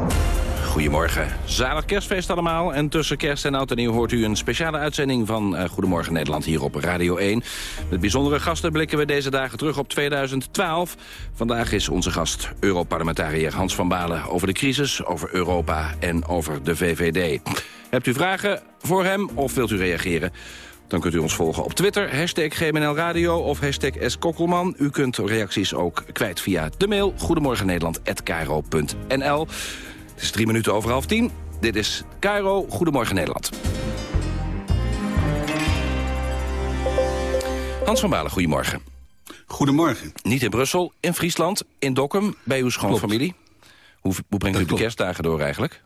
Goedemorgen. Zalig kerstfeest allemaal. En tussen kerst en oud en nieuw hoort u een speciale uitzending van eh, Goedemorgen Nederland hier op Radio 1. Met bijzondere gasten blikken we deze dagen terug op 2012. Vandaag is onze gast Europarlementariër Hans van Balen over de crisis, over Europa en over de VVD. Hebt u vragen voor hem of wilt u reageren? Dan kunt u ons volgen op Twitter, hashtag GMNL Radio of hashtag skokkelman. U kunt reacties ook kwijt via de mail goedemorgennederland.nl. Het is drie minuten over half tien. Dit is Cairo. Goedemorgen Nederland. Hans van Balen, goedemorgen. Goedemorgen. Niet in Brussel, in Friesland, in Dokkum, bij uw schoonfamilie. Hoe, hoe brengt u de kerstdagen door eigenlijk?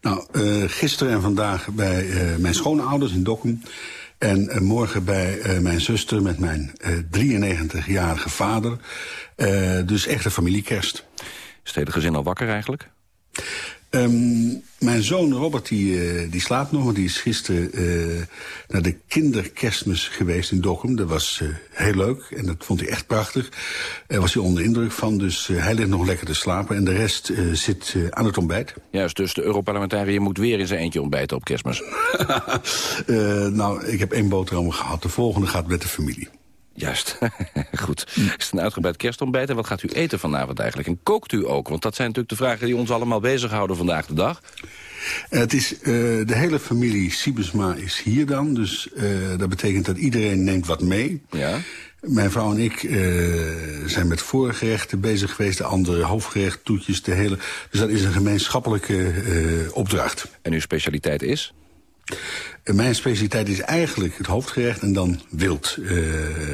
Nou, eh, gisteren en vandaag bij eh, mijn schoonouders in Dokkum. En eh, morgen bij mijn zuster met mijn eh, 93-jarige vader. Dus echt een familiekerst. Is het hele gezin al wakker eigenlijk? Ehm, mijn zoon Robert die, eh, die slaapt nog, want die is gisteren eh, naar de kinderkerstmis geweest in Dokkum. Dat was eh, heel leuk en dat vond hij echt prachtig. Daar was hij onder indruk van, dus hij ligt nog lekker te slapen. En de rest zit aan het ontbijt. Juist, dus de Europarlementariër moet weer in zijn eentje ontbijten op kerstmis. Nou, ik heb één boterham gehad. De volgende gaat met de familie. Juist, goed. Is het een uitgebreid kerstontbijt en wat gaat u eten vanavond eigenlijk? En kookt u ook? Want dat zijn natuurlijk de vragen die ons allemaal bezighouden vandaag de dag. Eh, Het is, eh, de hele familie Siebesma is hier dan. Dus eh, dat betekent dat iedereen neemt wat mee. Ja. Mijn vrouw en ik zijn met voorgerechten bezig geweest. De andere hoofdgerecht, toetjes, de hele... Dus dat is een gemeenschappelijke opdracht. En uw specialiteit is? Mijn specialiteit is eigenlijk het hoofdgerecht en dan wild. Eh,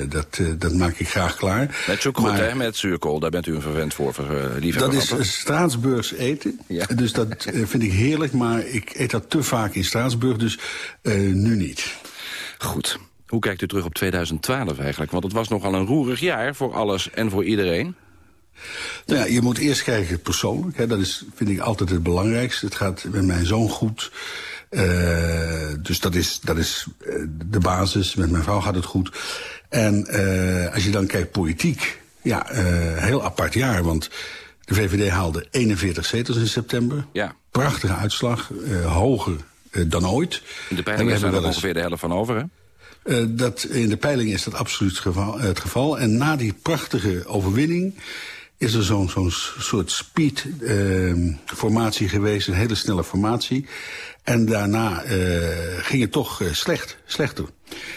dat, eh, dat maak ik graag klaar. Met hè? Met zuurkool, daar bent u een verwend voor, uh, Dat is? Straatsburgs eten. Dus dat vind ik heerlijk, maar ik eet dat te vaak in Straatsburg, dus nu niet. Goed. Hoe kijkt u terug op 2012 eigenlijk? Want het was nogal een roerig jaar voor alles en voor iedereen. Nou ja, je moet eerst kijken persoonlijk. Hè. Dat is, vind ik altijd het belangrijkste. Het gaat met mijn zoon goed. Uh, dus dat is, dat is uh, de basis. Met mijn vrouw gaat het goed. En uh, als je dan kijkt politiek, ja, heel apart jaar. Want de VVD haalde 41 zetels in september. Ja. Prachtige uitslag, hoger dan ooit. In de peilingen zijn er ongeveer de helft van over, hè? Uh, dat, in de peiling is dat absoluut het geval, het geval. En na die prachtige overwinning is er zo'n zo'n soort speed-formatie uh, geweest, een hele snelle formatie. En daarna uh, ging het toch uh, slecht, slechter.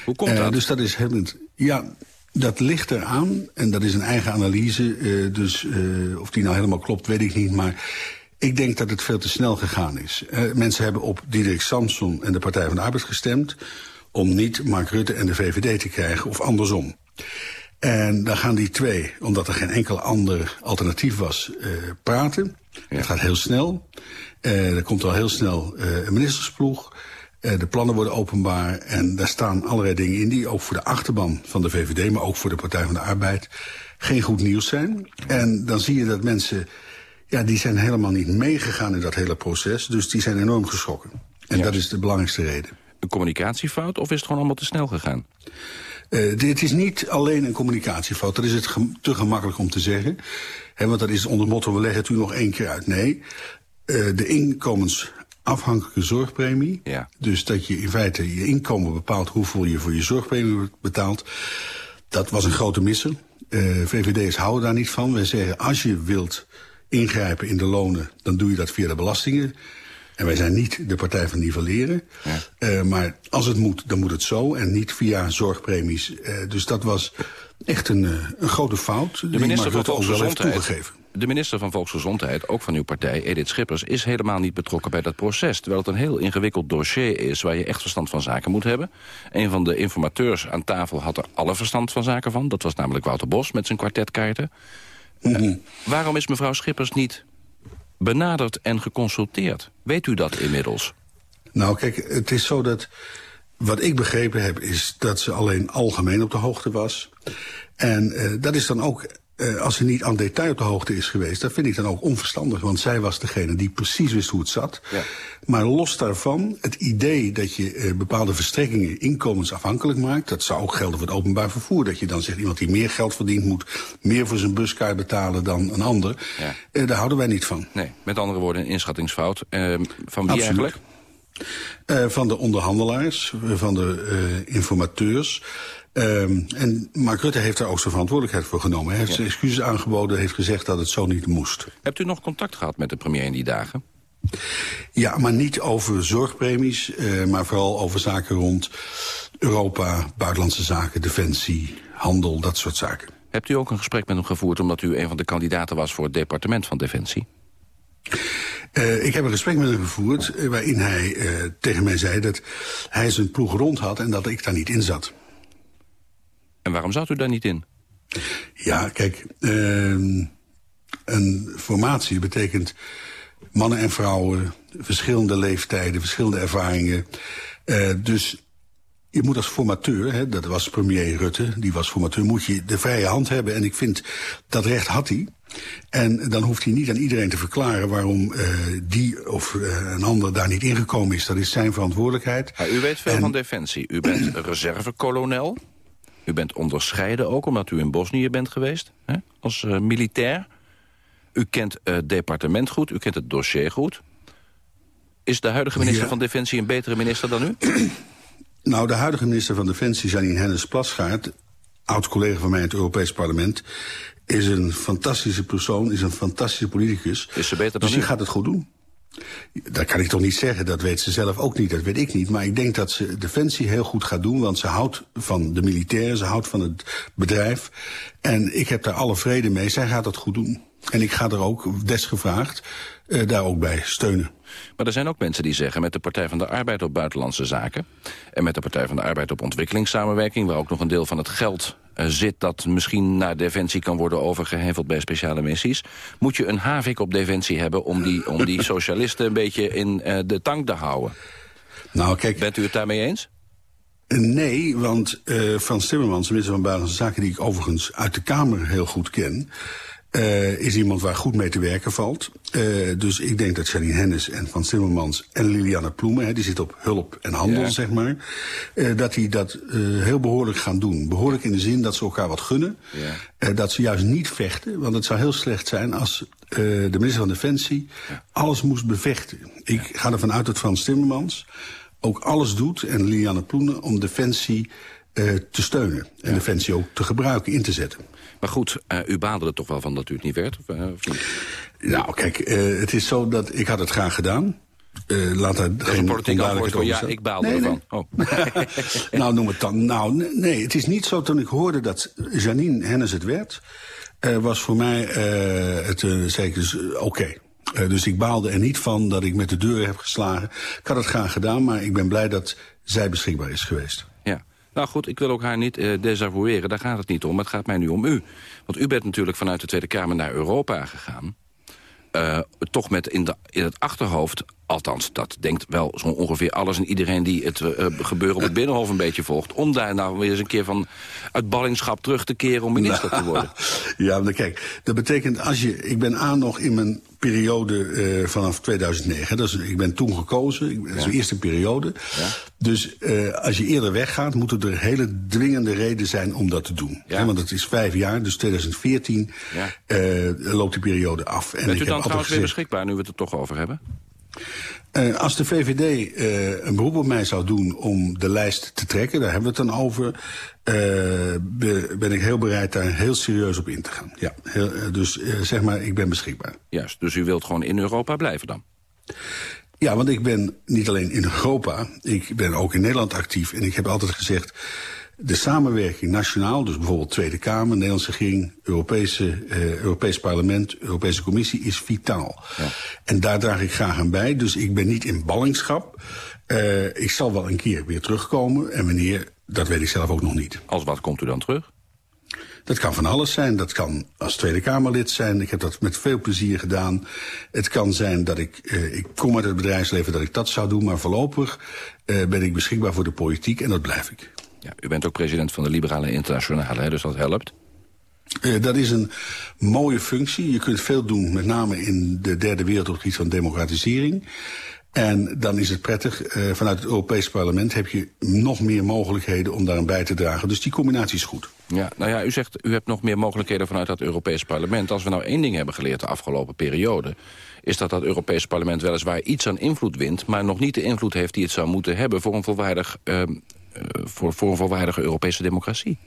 Hoe komt dat? dus dat is heel... Ja, dat ligt eraan, en dat is een eigen analyse. dus of die nou helemaal klopt, weet ik niet. Maar ik denk dat het veel te snel gegaan is. mensen hebben op Diederik Samson en de Partij van de Arbeid gestemd... om niet Mark Rutte en de VVD te krijgen, of andersom. En dan gaan die twee, omdat er geen enkel ander alternatief was, uh, praten. Ja. Het gaat heel snel. Uh, er komt al heel snel uh, een ministersploeg. de plannen worden openbaar. En daar staan allerlei dingen in die ook voor de achterban van de VVD... maar ook voor de Partij van de Arbeid geen goed nieuws zijn. En dan zie je dat mensen... Ja, die zijn helemaal niet meegegaan in dat hele proces. Dus die zijn enorm geschrokken. En ja. dat is de belangrijkste reden. Een communicatiefout of is het gewoon allemaal te snel gegaan? Uh, dit is niet alleen een communicatiefout. Dat is het te gemakkelijk om te zeggen. He, want dat is onder motto, we leggen het u nog één keer uit. Nee, uh, de inkomensafhankelijke zorgpremie. Ja. Dus dat je in feite je inkomen bepaalt hoeveel je voor je zorgpremie betaalt. Dat was een grote misser. Uh, VVD'ers houden daar niet van. Wij zeggen, als je wilt ingrijpen in de lonen, dan doe je dat via de belastingen. En wij zijn niet de partij van nivelleren. Ja. Uh, maar als het moet, dan moet het zo. En niet via zorgpremies. Uh, dus dat was echt een, uh, een grote fout. De minister van Volksgezondheid. De minister van Volksgezondheid, ook van uw partij, Edith Schippers... is helemaal niet betrokken bij dat proces. Terwijl het een heel ingewikkeld dossier is... waar je echt verstand van zaken moet hebben. Een van de informateurs aan tafel had er alle verstand van zaken van. Dat was namelijk Wouter Bos met zijn kwartetkaarten. Mm -hmm. waarom is mevrouw Schippers niet benaderd en geconsulteerd. Weet u dat inmiddels? Nou, kijk, het is zo dat... Wat ik begrepen heb, is dat ze alleen algemeen op de hoogte was. En uh, dat is dan ook, uh, als ze niet aan detail op de hoogte is geweest... dat vind ik dan ook onverstandig, want zij was degene die precies wist hoe het zat. Ja. Maar los daarvan, het idee dat je uh, bepaalde verstrekkingen inkomensafhankelijk maakt... dat zou ook gelden voor het openbaar vervoer. Dat je dan zegt, iemand die meer geld verdient moet meer voor zijn buskaart betalen dan een ander. Ja. Daar houden wij niet van. Nee, met andere woorden een inschattingsfout. Van wie Absoluut. eigenlijk? Uh, van de onderhandelaars, van de uh, informateurs. Um, en Mark Rutte heeft daar ook zijn verantwoordelijkheid voor genomen. Hij heeft zijn excuses aangeboden, heeft gezegd dat het zo niet moest. Hebt u nog contact gehad met de premier in die dagen? Ja, maar niet over zorgpremies, uh, maar vooral over zaken rond Europa, buitenlandse zaken, defensie, handel, dat soort zaken. Hebt u ook een gesprek met hem gevoerd omdat u een van de kandidaten was voor het departement van Defensie? Uh, ik heb een gesprek met hem gevoerd uh, waarin hij uh, tegen mij zei dat hij zijn ploeg rond had en dat ik daar niet in zat. En waarom zat u daar niet in? Ja, kijk, uh, een formatie betekent mannen en vrouwen, verschillende leeftijden, verschillende ervaringen. Dus je moet als formateur, hè, dat was premier Rutte, die was formateur, moet je de vrije hand hebben. En ik vind, dat recht had hij. En dan hoeft hij niet aan iedereen te verklaren waarom uh, die of uh, een ander daar niet ingekomen is. Dat is zijn verantwoordelijkheid. Ja, u weet veel En- van Defensie. U bent reservekolonel. U bent onderscheiden ook omdat u in Bosnië bent geweest hè, als uh, militair. U kent het departement goed, u kent het dossier goed. Is de huidige minister Ja. van Defensie een betere minister dan u? Nou, de huidige minister van Defensie, Janine Hennis Plasgaard... oud-collega van mij in het Europees Parlement... is een fantastische persoon, is een fantastische politicus. Is ze beter dan dus die gaat het goed doen. Dat kan ik toch niet zeggen, dat weet ze zelf ook niet, dat weet ik niet. Maar ik denk dat ze Defensie heel goed gaat doen... want ze houdt van de militairen, ze houdt van het bedrijf. En ik heb daar alle vrede mee, zij gaat het goed doen. En ik ga er ook, desgevraagd, uh, daar ook bij steunen. Maar er zijn ook mensen die zeggen... met de Partij van de Arbeid op Buitenlandse Zaken... en met de Partij van de Arbeid op Ontwikkelingssamenwerking... waar ook nog een deel van het geld zit... dat misschien naar Defensie kan worden overgeheveld bij speciale missies... moet je een havik op Defensie hebben... om die, om die socialisten een beetje in uh, de tank te houden. Nou, kijk... Bent u het daarmee eens? Eh, Nee, want eh Frans Timmermans, minister van Buitenlandse Zaken... die ik overigens uit de Kamer heel goed ken... eh, is iemand waar goed mee te werken valt. Eh, dus ik denk dat Janine Hennis en Frans Timmermans en Liliane Ploemen... Hè, die zit op hulp en handel, Ja. zeg maar... eh, dat die dat eh, heel behoorlijk gaan doen. Behoorlijk in de zin dat ze elkaar wat gunnen. Ja. Eh, dat ze juist niet vechten. Want het zou heel slecht zijn als eh, de minister van Defensie alles moest bevechten. Ik ga ervan uit dat Frans Timmermans ook alles doet, en Liliane Ploenen, om Defensie eh, te steunen. En Defensie ook te gebruiken, in te zetten. Maar goed, eh, u baalde er toch wel van dat u het niet werd? Of, eh, of niet? Nou, kijk, eh, het is zo dat ik had het graag gedaan. Laat daar Dat geen politiek antwoord ja, ik baalde Nee, nee. ervan. Oh. nou, noem het dan. Nou, nee, het is niet zo. Toen ik hoorde dat Janine Hennis het werd, was voor mij het zeker dus, oké. Dus ik baalde er niet van dat ik met de deur heb geslagen. Ik had het graag gedaan, maar ik ben blij dat zij beschikbaar is geweest. Nou goed, ik wil ook haar niet eh desavoueren. Daar gaat het niet om. Het gaat mij nu om u. Want u bent natuurlijk vanuit de Tweede Kamer naar Europa gegaan. Eh, toch met in, de, in het achterhoofd, althans dat denkt wel zo ongeveer alles... en iedereen die het eh, gebeuren op het Binnenhof een beetje volgt... om daar nou weer eens een keer van uit ballingschap terug te keren om minister te worden. Ja, maar kijk, dat betekent als je... Ik ben aan nog in mijn periode eh, vanaf 2009. Dat is, ik ben toen gekozen, ik, dat is de eerste periode. Dus eh, als je eerder weggaat, moeten er hele dwingende redenen zijn om dat te doen. Hè, want het is vijf jaar, dus 2014 Ja. eh, loopt die periode af. En Bent u dan trouwens weer beschikbaar, nu we het er toch over hebben? Eh, als de VVD eh, een beroep op mij zou doen om de lijst te trekken, daar hebben we het dan over, eh, be- ben ik heel bereid daar heel serieus op in te gaan. Ja, heel, dus zeg maar, ik ben beschikbaar. Juist, dus u wilt gewoon in Europa blijven dan? Ja, want ik ben niet alleen in Europa, ik ben ook in Nederland actief. En ik heb altijd gezegd, de samenwerking nationaal, dus bijvoorbeeld Tweede Kamer, Nederlandse regering, Europese, eh, Europees Parlement, Europese Commissie, is vitaal. En daar draag ik graag aan bij. Dus ik ben niet in ballingschap. Eh, ik zal wel een keer weer terugkomen. En wanneer, dat weet ik zelf ook nog niet. Als wat komt u dan terug? Dat kan van alles zijn. Dat kan als Tweede Kamerlid zijn. Ik heb dat met veel plezier gedaan. Het kan zijn dat ik, eh, ik kom uit het bedrijfsleven, dat ik dat zou doen. Maar voorlopig eh, ben ik beschikbaar voor de politiek en dat blijf ik. Ja, u bent ook president van de Liberale Internationale, hè, dus dat helpt. Eh, dat is een mooie functie. Je kunt veel doen, met name in de derde wereld op het gebied van democratisering. En dan is het prettig, eh, vanuit het Europees Parlement heb je nog meer mogelijkheden om daaraan bij te dragen. Dus die combinatie is goed. Ja, nou ja, u zegt, u hebt nog meer mogelijkheden vanuit dat Europees parlement. Als we nou één ding hebben geleerd de afgelopen periode... is dat dat Europees parlement weliswaar iets aan invloed wint... maar nog niet de invloed heeft die het zou moeten hebben... voor een, volwaardig, ehm, eh, voor, voor een volwaardige Europese democratie.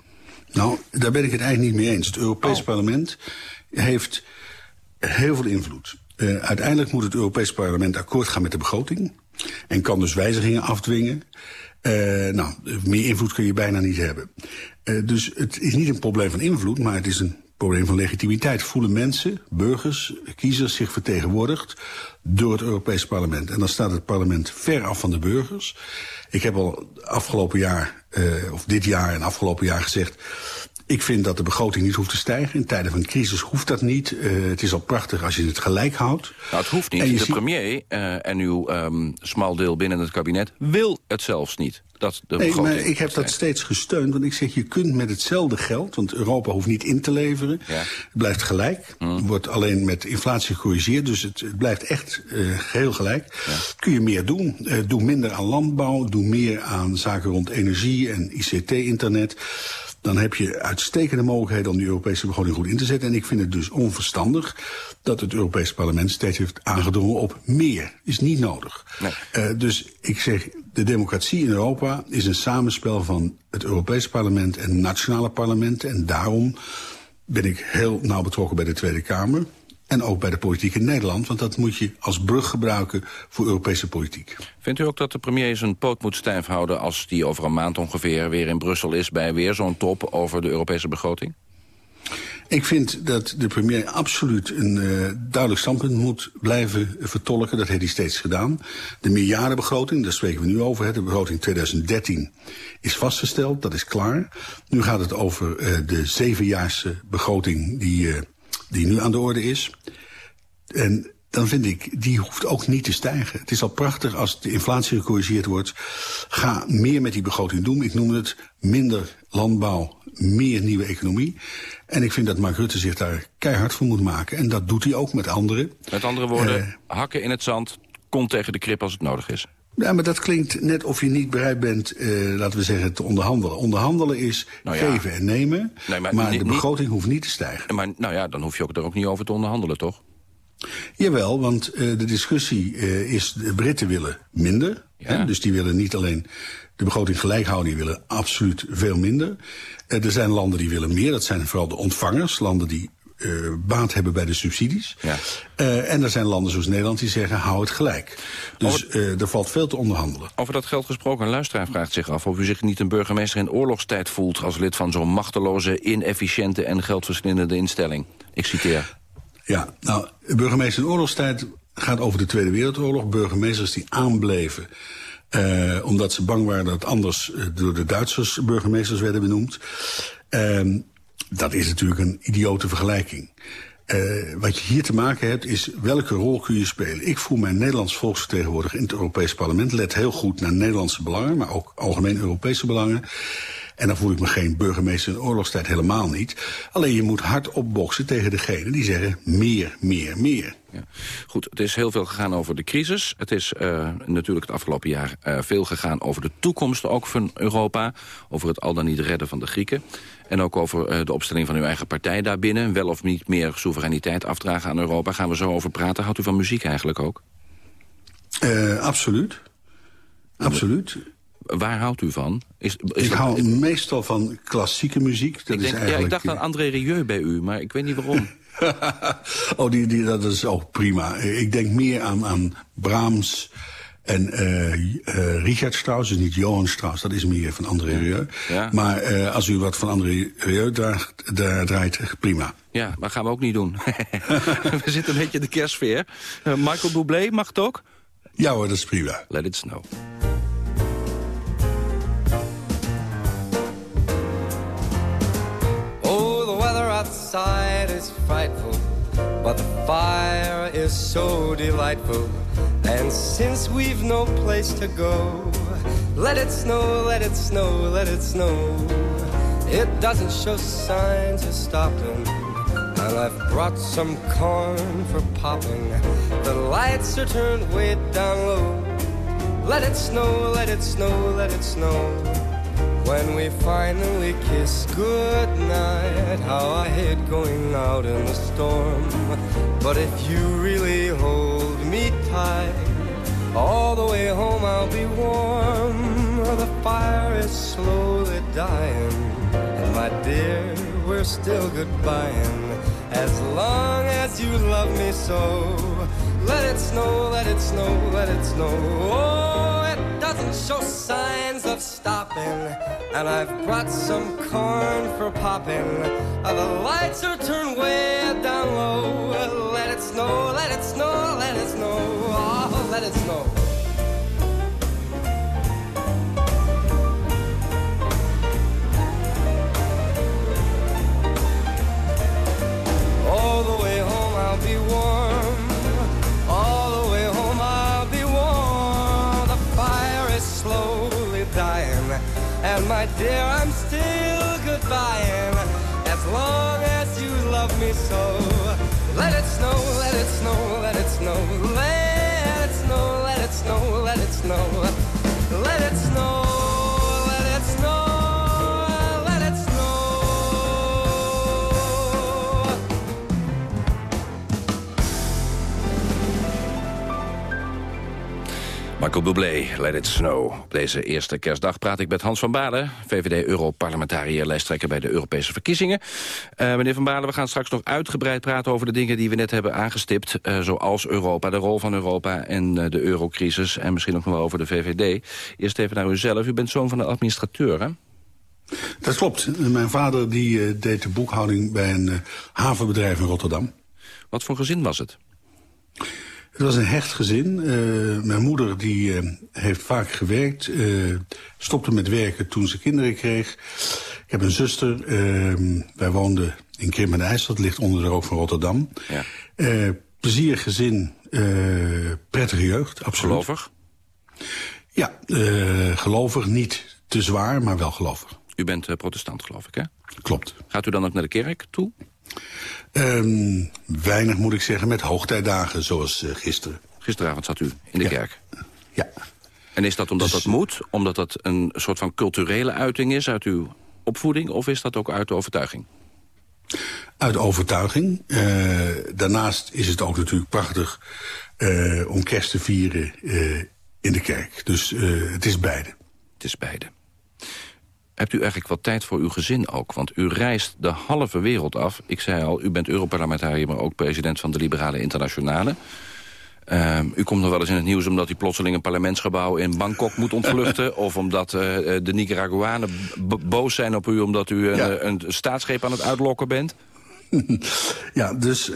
Nou, daar ben ik het eigenlijk niet mee eens. Het Europees Parlement heeft heel veel invloed. Uh, uiteindelijk moet het Europees Parlement akkoord gaan met de begroting. En kan dus wijzigingen afdwingen. Uh, nou, meer invloed kun je bijna niet hebben. Uh, dus het is niet een probleem van invloed, maar het is een probleem van legitimiteit. Voelen mensen, burgers, kiezers zich vertegenwoordigd door het Europees Parlement. En dan staat het parlement ver af van de burgers. Ik heb al afgelopen jaar, uh, of dit jaar en afgelopen jaar gezegd... Ik vind dat de begroting niet hoeft te stijgen. In tijden van crisis hoeft dat niet. Uh, het is al prachtig als je het gelijk houdt. Nou, het hoeft niet. De ziet... premier uh, en uw um, smal deel binnen het kabinet wil het zelfs niet. Dat de nee, maar ik heb dat steeds gesteund. Want ik zeg, je kunt met hetzelfde geld... want Europa hoeft niet in te leveren. Ja. Het blijft gelijk. Mm. Wordt alleen met inflatie gecorrigeerd. Dus het, het blijft echt uh, geheel gelijk. Ja. Kun je meer doen. Uh, doe minder aan landbouw. Doe meer aan zaken rond energie en ICT-internet dan heb je uitstekende mogelijkheden om die Europese begroting goed in te zetten. En ik vind het dus onverstandig dat het Europese parlement steeds heeft aangedrongen op meer. Is niet nodig. Nee. Uh, dus ik zeg, de democratie in Europa is een samenspel van het Europese parlement en nationale parlementen. En daarom ben ik heel nauw betrokken bij de Tweede Kamer. En ook bij de politiek in Nederland, want dat moet je als brug gebruiken voor Europese politiek. Vindt u ook dat de premier zijn poot moet stijf houden als die over een maand ongeveer weer in Brussel is bij weer zo'n top over de Europese begroting? Ik vind dat de premier absoluut een uh, duidelijk standpunt moet blijven vertolken. Dat heeft hij steeds gedaan. De meerjarenbegroting, daar spreken we nu over. Hè. De begroting 2013 is vastgesteld, dat is klaar. Nu gaat het over uh, de zevenjaarse begroting die... Uh, die nu aan de orde is. En dan vind ik, die hoeft ook niet te stijgen. Het is al prachtig als de inflatie gecorrigeerd wordt. Ga meer met die begroting doen. Ik noem het minder landbouw, meer nieuwe economie. En ik vind dat Mark Rutte zich daar keihard voor moet maken. En dat doet hij ook met anderen. Met andere woorden, hakken in het zand, kont tegen de krip als het nodig is. Ja, maar dat klinkt net of je niet bereid bent, eh, laten we zeggen, te onderhandelen. Onderhandelen is Nou ja. geven en nemen, Nee, maar, de begroting hoeft niet te stijgen. Maar nou ja, dan hoef je ook er ook niet over te onderhandelen, toch? Jawel, want eh, de discussie eh, is, de Britten willen minder. Hè, dus die willen niet alleen de begroting gelijk houden, die willen absoluut veel minder. Er zijn landen die willen meer, dat zijn vooral de ontvangers. Landen die eh, baat hebben bij de subsidies. Eh, en er zijn landen zoals Nederland die zeggen, hou het gelijk. Dus eh, er valt veel te onderhandelen. Over dat geld gesproken, een luisteraar vraagt zich af... of u zich niet een burgemeester in oorlogstijd voelt... als lid van zo'n machteloze, inefficiënte en geldverslindende instelling. Ik citeer. Ja, nou, burgemeester in oorlogstijd gaat over de Tweede Wereldoorlog. Burgemeesters die aanbleven omdat ze bang waren dat anders door de Duitsers burgemeesters werden benoemd. Ehm, dat is natuurlijk een idiote vergelijking. Eh, wat je hier te maken hebt is welke rol kun je spelen. Ik voel mij Nederlands volksvertegenwoordiger in het Europees Parlement. Let heel goed naar Nederlandse belangen, maar ook algemeen Europese belangen. En dan voel ik me geen burgemeester in oorlogstijd helemaal niet. Alleen je moet hard opboksen tegen degenen die zeggen meer, meer, meer. Ja. Goed, het is heel veel gegaan over de crisis. Het is eh, natuurlijk het afgelopen jaar eh, veel gegaan over de toekomst ook van Europa. Over het al dan niet redden van de Grieken. En ook over eh, de opstelling van uw eigen partij daarbinnen. Wel of niet meer soevereiniteit afdragen aan Europa. Gaan we zo over praten. Houdt u van muziek eigenlijk ook? Eh, absoluut. Absoluut. Waar houdt u van? Is, is ik dat- hou meestal van klassieke muziek. Dat ik, is denk, ja, eigenlijk, ik dacht aan André Rieu bij u, maar ik weet niet waarom. oh, die, die, dat is ook prima. Eh, Ik denk meer aan, aan Brahms en eh eh, Richard Strauss, dus niet Johann Strauss. Dat is meer van André Rieu. Ja. Maar eh, als u wat van André Rieu draagt, daar draait, prima. Ja, maar gaan we ook niet doen. we zitten een beetje in de kerstsfeer. Michael Bublé, mag het ook? Ja hoor, dat is prima. Let it snow. Oh, the weather outside is frightful, but the fire is so delightful. And since we've no place to go, let it snow, let it snow, let it snow. It doesn't show signs of stopping. And I've brought some corn for popping. The lights are turned way down low. Let it snow, let it snow, let it snow. When we finally kiss goodnight, how I hate going out in the storm. But if you really hold me tight, all the way home I'll be warm. The fire is slowly dying, and my dear, we're still goodbying. As long as you love me so, let it snow, let it snow, let it snow. Oh, it doesn't show signs of stopping. And I've brought some corn for popping. Uh, the lights are turned way down low. Let it snow, let it snow, let it snow. All the way home I'll be warm. All the way home I'll be warm. The fire is slowly dying. And my dear, I'm still goodbying. As long as you love me so. Let it snow, let it snow, let it snow. Snow, Michael Bublé, Let It Snow. Op deze eerste kerstdag praat ik met Hans van Baalen... VVD-Europarlementariër, lijsttrekker bij de Europese verkiezingen. Eh, meneer van Baalen, we gaan straks nog uitgebreid praten... over de dingen die we net hebben aangestipt... eh, zoals Europa, de rol van Europa en eh, de eurocrisis... en misschien ook nog wel over de VVD. Eerst even naar uzelf. U bent zoon van een administrateur, hè? Dat klopt. Mijn vader die, deed de boekhouding bij een havenbedrijf in Rotterdam. Wat voor gezin was het? Het was een hecht gezin. Eh, mijn moeder die, eh, heeft vaak gewerkt. eh, stopte met werken toen ze kinderen kreeg. Ik heb een zuster. eh, wij woonden in Krim en IJssel. Dat ligt onder de rook van Rotterdam. Ja. Plezierig gezin. prettige jeugd, absoluut. Gelovig? Ja, gelovig, niet te zwaar, maar wel gelovig. U bent protestant, geloof ik, hè? Klopt. Gaat u dan ook naar de kerk toe? Ehm, weinig moet ik zeggen, met hoogtijdagen zoals eh, gisteren. Gisteravond zat u in de kerk? Ja. En is dat omdat dat moet? Omdat dat een soort van culturele uiting is uit uw opvoeding? Of is dat ook uit de overtuiging? Uit overtuiging. Eh, daarnaast is het ook natuurlijk prachtig eh, om kerst te vieren in de kerk. Dus het is beide. Het is beide. Hebt u eigenlijk wat tijd voor uw gezin ook? Want u reist de halve wereld af. Ik zei al, u bent Europarlementariër, maar ook president van de Liberale Internationale. Ehm, u komt nog wel eens in het nieuws omdat u plotseling een parlementsgebouw in Bangkok moet ontvluchten. of omdat eh, eh, de Nicaraguanen boos zijn op u omdat u een, eh, een staatsgreep aan het uitlokken bent. Ja, dus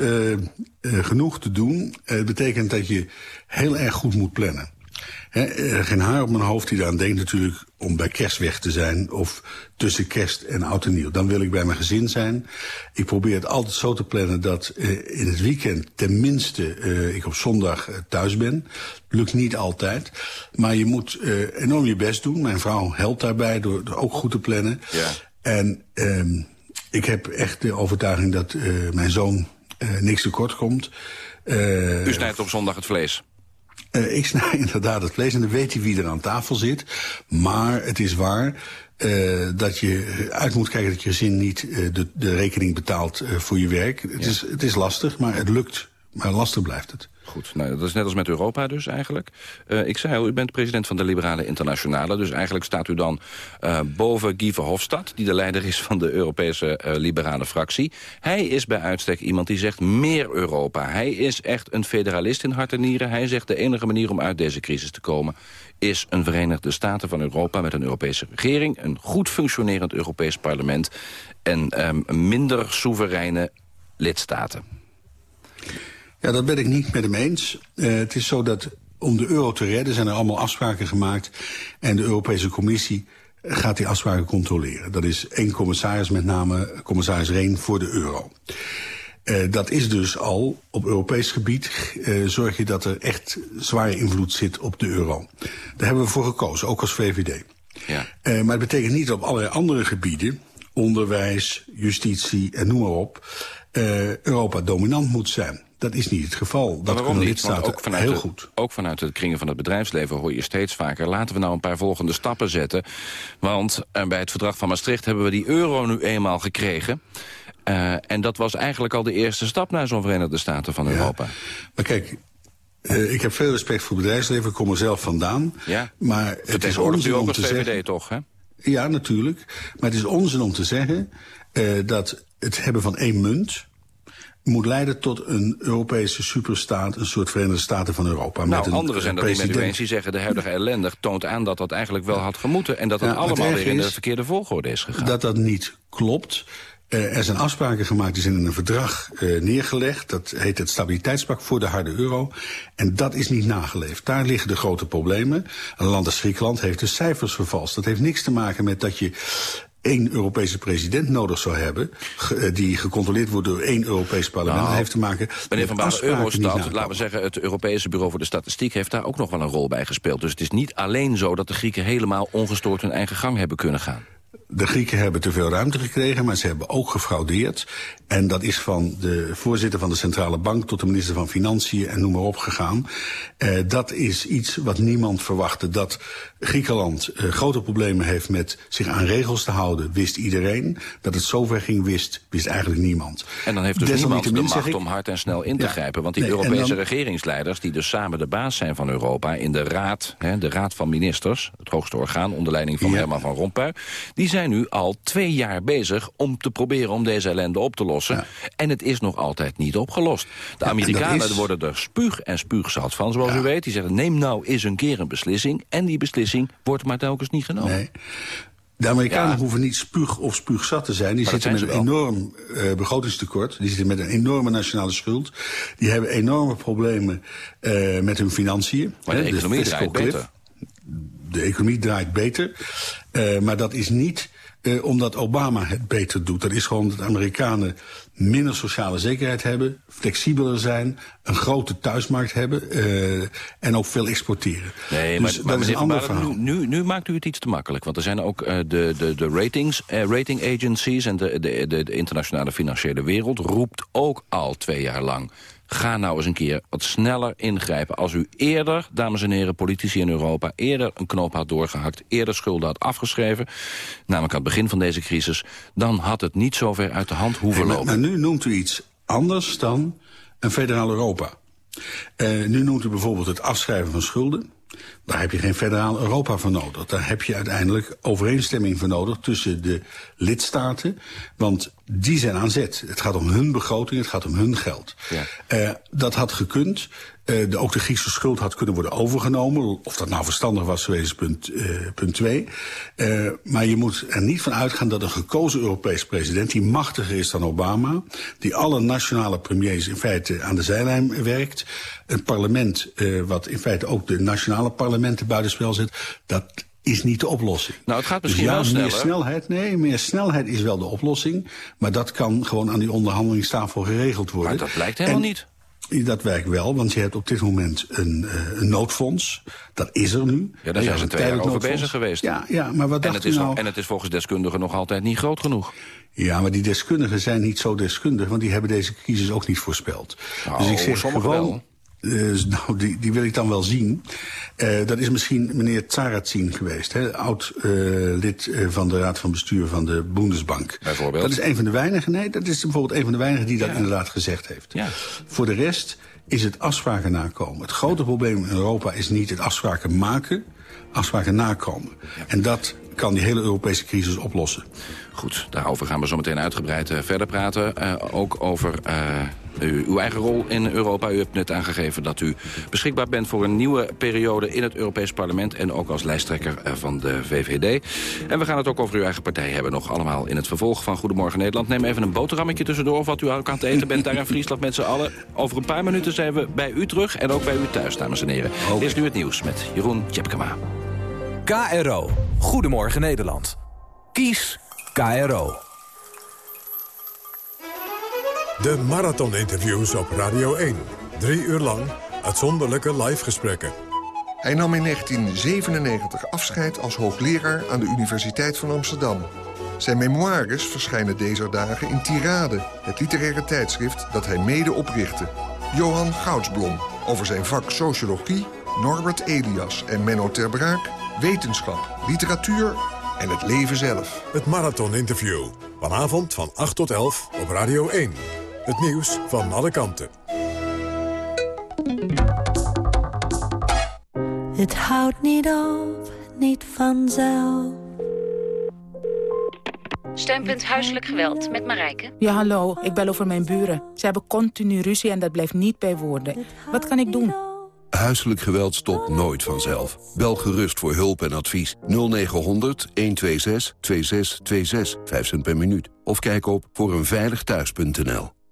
genoeg te doen. Het betekent dat je heel erg goed moet plannen. Eh, geen haar op mijn hoofd die eraan denkt natuurlijk om bij kerst weg te zijn... of tussen kerst en oud en nieuw. Dan wil ik bij mijn gezin zijn. Ik probeer het altijd zo te plannen dat eh, in het weekend... tenminste eh, ik op zondag thuis ben. Lukt niet altijd. Maar je moet enorm je best doen. Mijn vrouw helpt daarbij door, door ook goed te plannen. Ja. En ehm, ik heb echt de overtuiging dat mijn zoon niks tekort komt. U snijdt op zondag het vlees. Eh, ik snij inderdaad het vlees en dan weet hij wie er aan tafel zit. Maar het is waar eh, dat je uit moet kijken dat je gezin niet eh, de, de rekening betaalt voor je werk. Het, is, het is lastig, maar het lukt. Maar lastig blijft het. Goed, nou, dat is net als met Europa dus eigenlijk. Eh, ik zei al, u bent president van de Liberale Internationale... dus eigenlijk staat u dan eh, boven Guy Verhofstadt... die de leider is van de Europese eh, liberale fractie. Hij is bij uitstek iemand die zegt meer Europa. Hij is echt een federalist in hart en nieren. Hij zegt de enige manier om uit deze crisis te komen... is een Verenigde Staten van Europa met een Europese regering... een goed functionerend Europees parlement... en ehm, minder soevereine lidstaten. Ja, dat ben ik niet met hem eens. Eh, het is zo dat om de euro te redden zijn er allemaal afspraken gemaakt. En de Europese Commissie gaat die afspraken controleren. Dat is één commissaris, met name commissaris Reen voor de euro. Eh, dat is dus al op Europees gebied eh, zorg je dat er echt zware invloed zit op de euro. Daar hebben we voor gekozen, ook als VVD. Ja. Maar het betekent niet dat op allerlei andere gebieden, onderwijs, justitie en noem maar op, Europa dominant moet zijn. Dat is niet het geval. Dat kunnen lidstaten ook vanuit, heel de, goed. ook vanuit de kringen van het bedrijfsleven hoor je steeds vaker... laten we nou een paar volgende stappen zetten. Want eh, bij het verdrag van Maastricht hebben we die euro nu eenmaal gekregen. Eh, en dat was eigenlijk al de eerste stap naar zo'n Verenigde Staten van Europa. Maar kijk, eh, ik heb veel respect voor het bedrijfsleven. Ik kom er zelf vandaan. Ja. Maar het is u onzin ook om te VVD zeggen... toch, hè? Ja, natuurlijk. Maar het is onzin om te zeggen dat het hebben van één munt moet leiden tot een Europese superstaat, een soort Verenigde Staten van Europa. Nou, een anderen zijn dat niet met u president. eens. Die zeggen de huidige ellende toont aan dat dat eigenlijk wel had gemoeten... en dat het Ja, maar het allemaal weer in de verkeerde volgorde is gegaan. Dat dat niet klopt. Eh, er zijn afspraken gemaakt, die zijn in een verdrag eh, neergelegd. Dat heet het stabiliteitspact voor de harde euro. En dat is niet nageleefd. Daar liggen de grote problemen. Een land als Griekenland heeft de cijfers vervalst. Dat heeft niks te maken met dat je één Europese president nodig zou hebben... ge- eh, die gecontroleerd wordt door één Europees parlement. Nou, dat heeft te maken Meneer Van met Baalen, Eurostat, laten we zeggen... het Europese Bureau voor de Statistiek heeft daar ook nog wel een rol bij gespeeld. Dus het is niet alleen zo dat de Grieken helemaal ongestoord hun eigen gang hebben kunnen gaan. De Grieken hebben te veel ruimte gekregen, maar ze hebben ook gefraudeerd. En dat is van de voorzitter van de Centrale Bank tot de minister van Financiën en noem maar op gegaan. Eh, dat is iets wat niemand verwachtte. Dat Griekenland eh, grote problemen heeft met zich aan regels te houden, wist iedereen. Dat het zover ging, wist, wist eigenlijk niemand. En dan heeft dus niemand de macht ik- om hard en snel in te Ja. grijpen. Want die Nee, Europese dan- regeringsleiders, die dus samen de baas zijn van Europa... in de raad, hè, de raad van ministers, het hoogste orgaan... onder leiding van Ja. Herman van Rompuy... die zijn nu al twee jaar bezig om te proberen om deze ellende op te lossen. En het is nog altijd niet opgelost. De Amerikanen is- worden er spuug en spuugzat van, zoals u weet. Die zeggen, neem nou eens een keer een beslissing. En die beslissing wordt maar telkens niet genomen. Nee. De Amerikanen Ja. hoeven niet spuug of spuugzat te zijn. Die Maar zitten met een enorm eh, begrotingstekort. Die zitten met een enorme nationale schuld. Die hebben enorme problemen eh, met hun financiën. Maar de Hè, economie fiscal draait cliff. beter. De economie draait beter. Uh, maar dat is niet uh, omdat Obama het beter doet. Dat is gewoon dat Amerikanen minder sociale zekerheid hebben... flexibeler zijn, een grote thuismarkt hebben... Uh, en ook veel exporteren. Nee, dus maar, maar dat is een ander verhaal. Nu, nu, nu, maakt u het iets te makkelijk. Want er zijn ook uh, de, de, de ratings, rating agencies... en de, de, de, de internationale financiële wereld roept ook al twee jaar lang ga nou eens een keer wat sneller ingrijpen. Als u eerder, dames en heren, politici in Europa... eerder een knoop had doorgehakt, eerder schulden had afgeschreven... namelijk aan het begin van deze crisis... dan had het niet zo ver uit de hand hoeven maar, lopen. Maar nu noemt u iets anders dan een federaal Europa. Uh, nu noemt u bijvoorbeeld het afschrijven van schulden. Daar heb je geen federaal Europa voor nodig. Daar heb je uiteindelijk overeenstemming voor nodig tussen de lidstaten. Want die zijn aan zet. Het gaat om hun begroting, het gaat om hun geld. Ja. Uh, dat had gekund. Uh, de, ook de Griekse schuld had kunnen worden overgenomen. Of dat nou verstandig was geweest, punt, uh, punt twee. Uh, maar je moet er niet van uitgaan dat een gekozen Europees president... die machtiger is dan Obama... die alle nationale premiers in feite aan de zijlijn werkt... een parlement wat in feite ook de nationale parlementen buitenspel zet... dat is niet de oplossing. Nou, het gaat misschien dus ja, wel sneller. meer snelheid, nee, meer snelheid is wel de oplossing. Maar dat kan gewoon aan die onderhandelingstafel geregeld worden. Maar dat lijkt helemaal en, niet. Dat werkt wel, want je hebt op dit moment een, uh, een noodfonds. Dat is er nu. Ja, daar zijn ze twee jaar over noodfonds. bezig geweest. Ja, ja maar wat en, dacht het u is nou? nog, en het is volgens deskundigen nog altijd niet groot genoeg. Ja, maar die deskundigen zijn niet zo deskundig, want die hebben deze crisis ook niet voorspeld. Nou, dus ik zeg gewoon, wel. Uh, nou, die, die wil ik dan wel zien. Uh, dat is misschien meneer Tsaratzin geweest, hè? oud uh, lid van de raad van bestuur van de Bundesbank. Bijvoorbeeld. Dat is een van de weinigen, nee, dat is bijvoorbeeld een van de weinigen die dat Ja. inderdaad gezegd heeft. Ja. Voor de rest is het afspraken nakomen. Het grote probleem in Europa is niet het afspraken maken, afspraken nakomen. En dat kan die hele Europese crisis oplossen. Goed, daarover gaan we zo meteen uitgebreid verder praten. Ook over u, uw eigen rol in Europa. U hebt net aangegeven dat u beschikbaar bent voor een nieuwe periode in het Europees Parlement. En ook als lijsttrekker van de VVD. En we gaan het ook over uw eigen partij hebben. Nog allemaal in het vervolg van Goedemorgen Nederland. Neem even een boterhammetje tussendoor of wat u ook aan het eten bent daar in Friesland met z'n allen. Over een paar minuten zijn we bij u terug en ook bij u thuis, dames en heren. Okay. Eerst nu het nieuws met Jeroen Tjepkema. KRO. Goedemorgen Nederland. Kies KRO. De marathoninterviews op Radio 1. Drie uur lang uitzonderlijke live gesprekken. Hij nam in 1997 afscheid als hoogleraar aan de Universiteit van Amsterdam. Zijn memoires verschijnen deze dagen in Tirade, het literaire tijdschrift dat hij mede oprichtte. Johan Goudsblom over zijn vak sociologie, Norbert Elias en Menno ter Braak, wetenschap, literatuur en het leven zelf. Het marathoninterview. Vanavond van 8 tot 11 op Radio 1. Het nieuws van alle kanten. Het houdt niet op, niet vanzelf. Steunpunt Huiselijk Geweld met Marijke. Ja, hallo. Ik bel over mijn buren. Ze hebben continu ruzie en dat blijft niet bij woorden. Wat kan ik doen? Huiselijk geweld stopt nooit vanzelf. Bel gerust voor hulp en advies 0900 126 2626, 5 cent per minuut. Of kijk op voor eenveiligthuis.nl.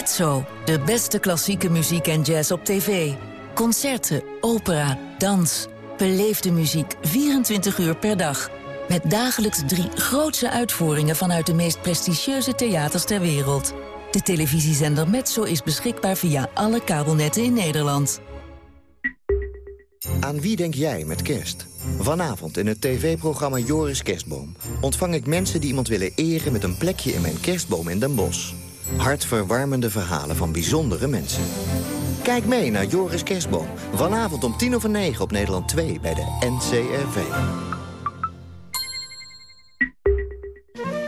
Mezzo, de beste klassieke muziek en jazz op tv. Concerten, opera, dans. Beleefde muziek 24 uur per dag. Met dagelijks drie grootse uitvoeringen vanuit de meest prestigieuze theaters ter wereld. De televisiezender Metso is beschikbaar via alle kabelnetten in Nederland. Aan wie denk jij met kerst? Vanavond in het tv-programma Joris Kerstboom... ontvang ik mensen die iemand willen eren met een plekje in mijn kerstboom in Den Bosch. Hartverwarmende verhalen van bijzondere mensen. Kijk mee naar Joris Kerstboom. Vanavond om tien over negen op Nederland 2 bij de NCRV.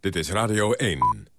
Dit is Radio 1.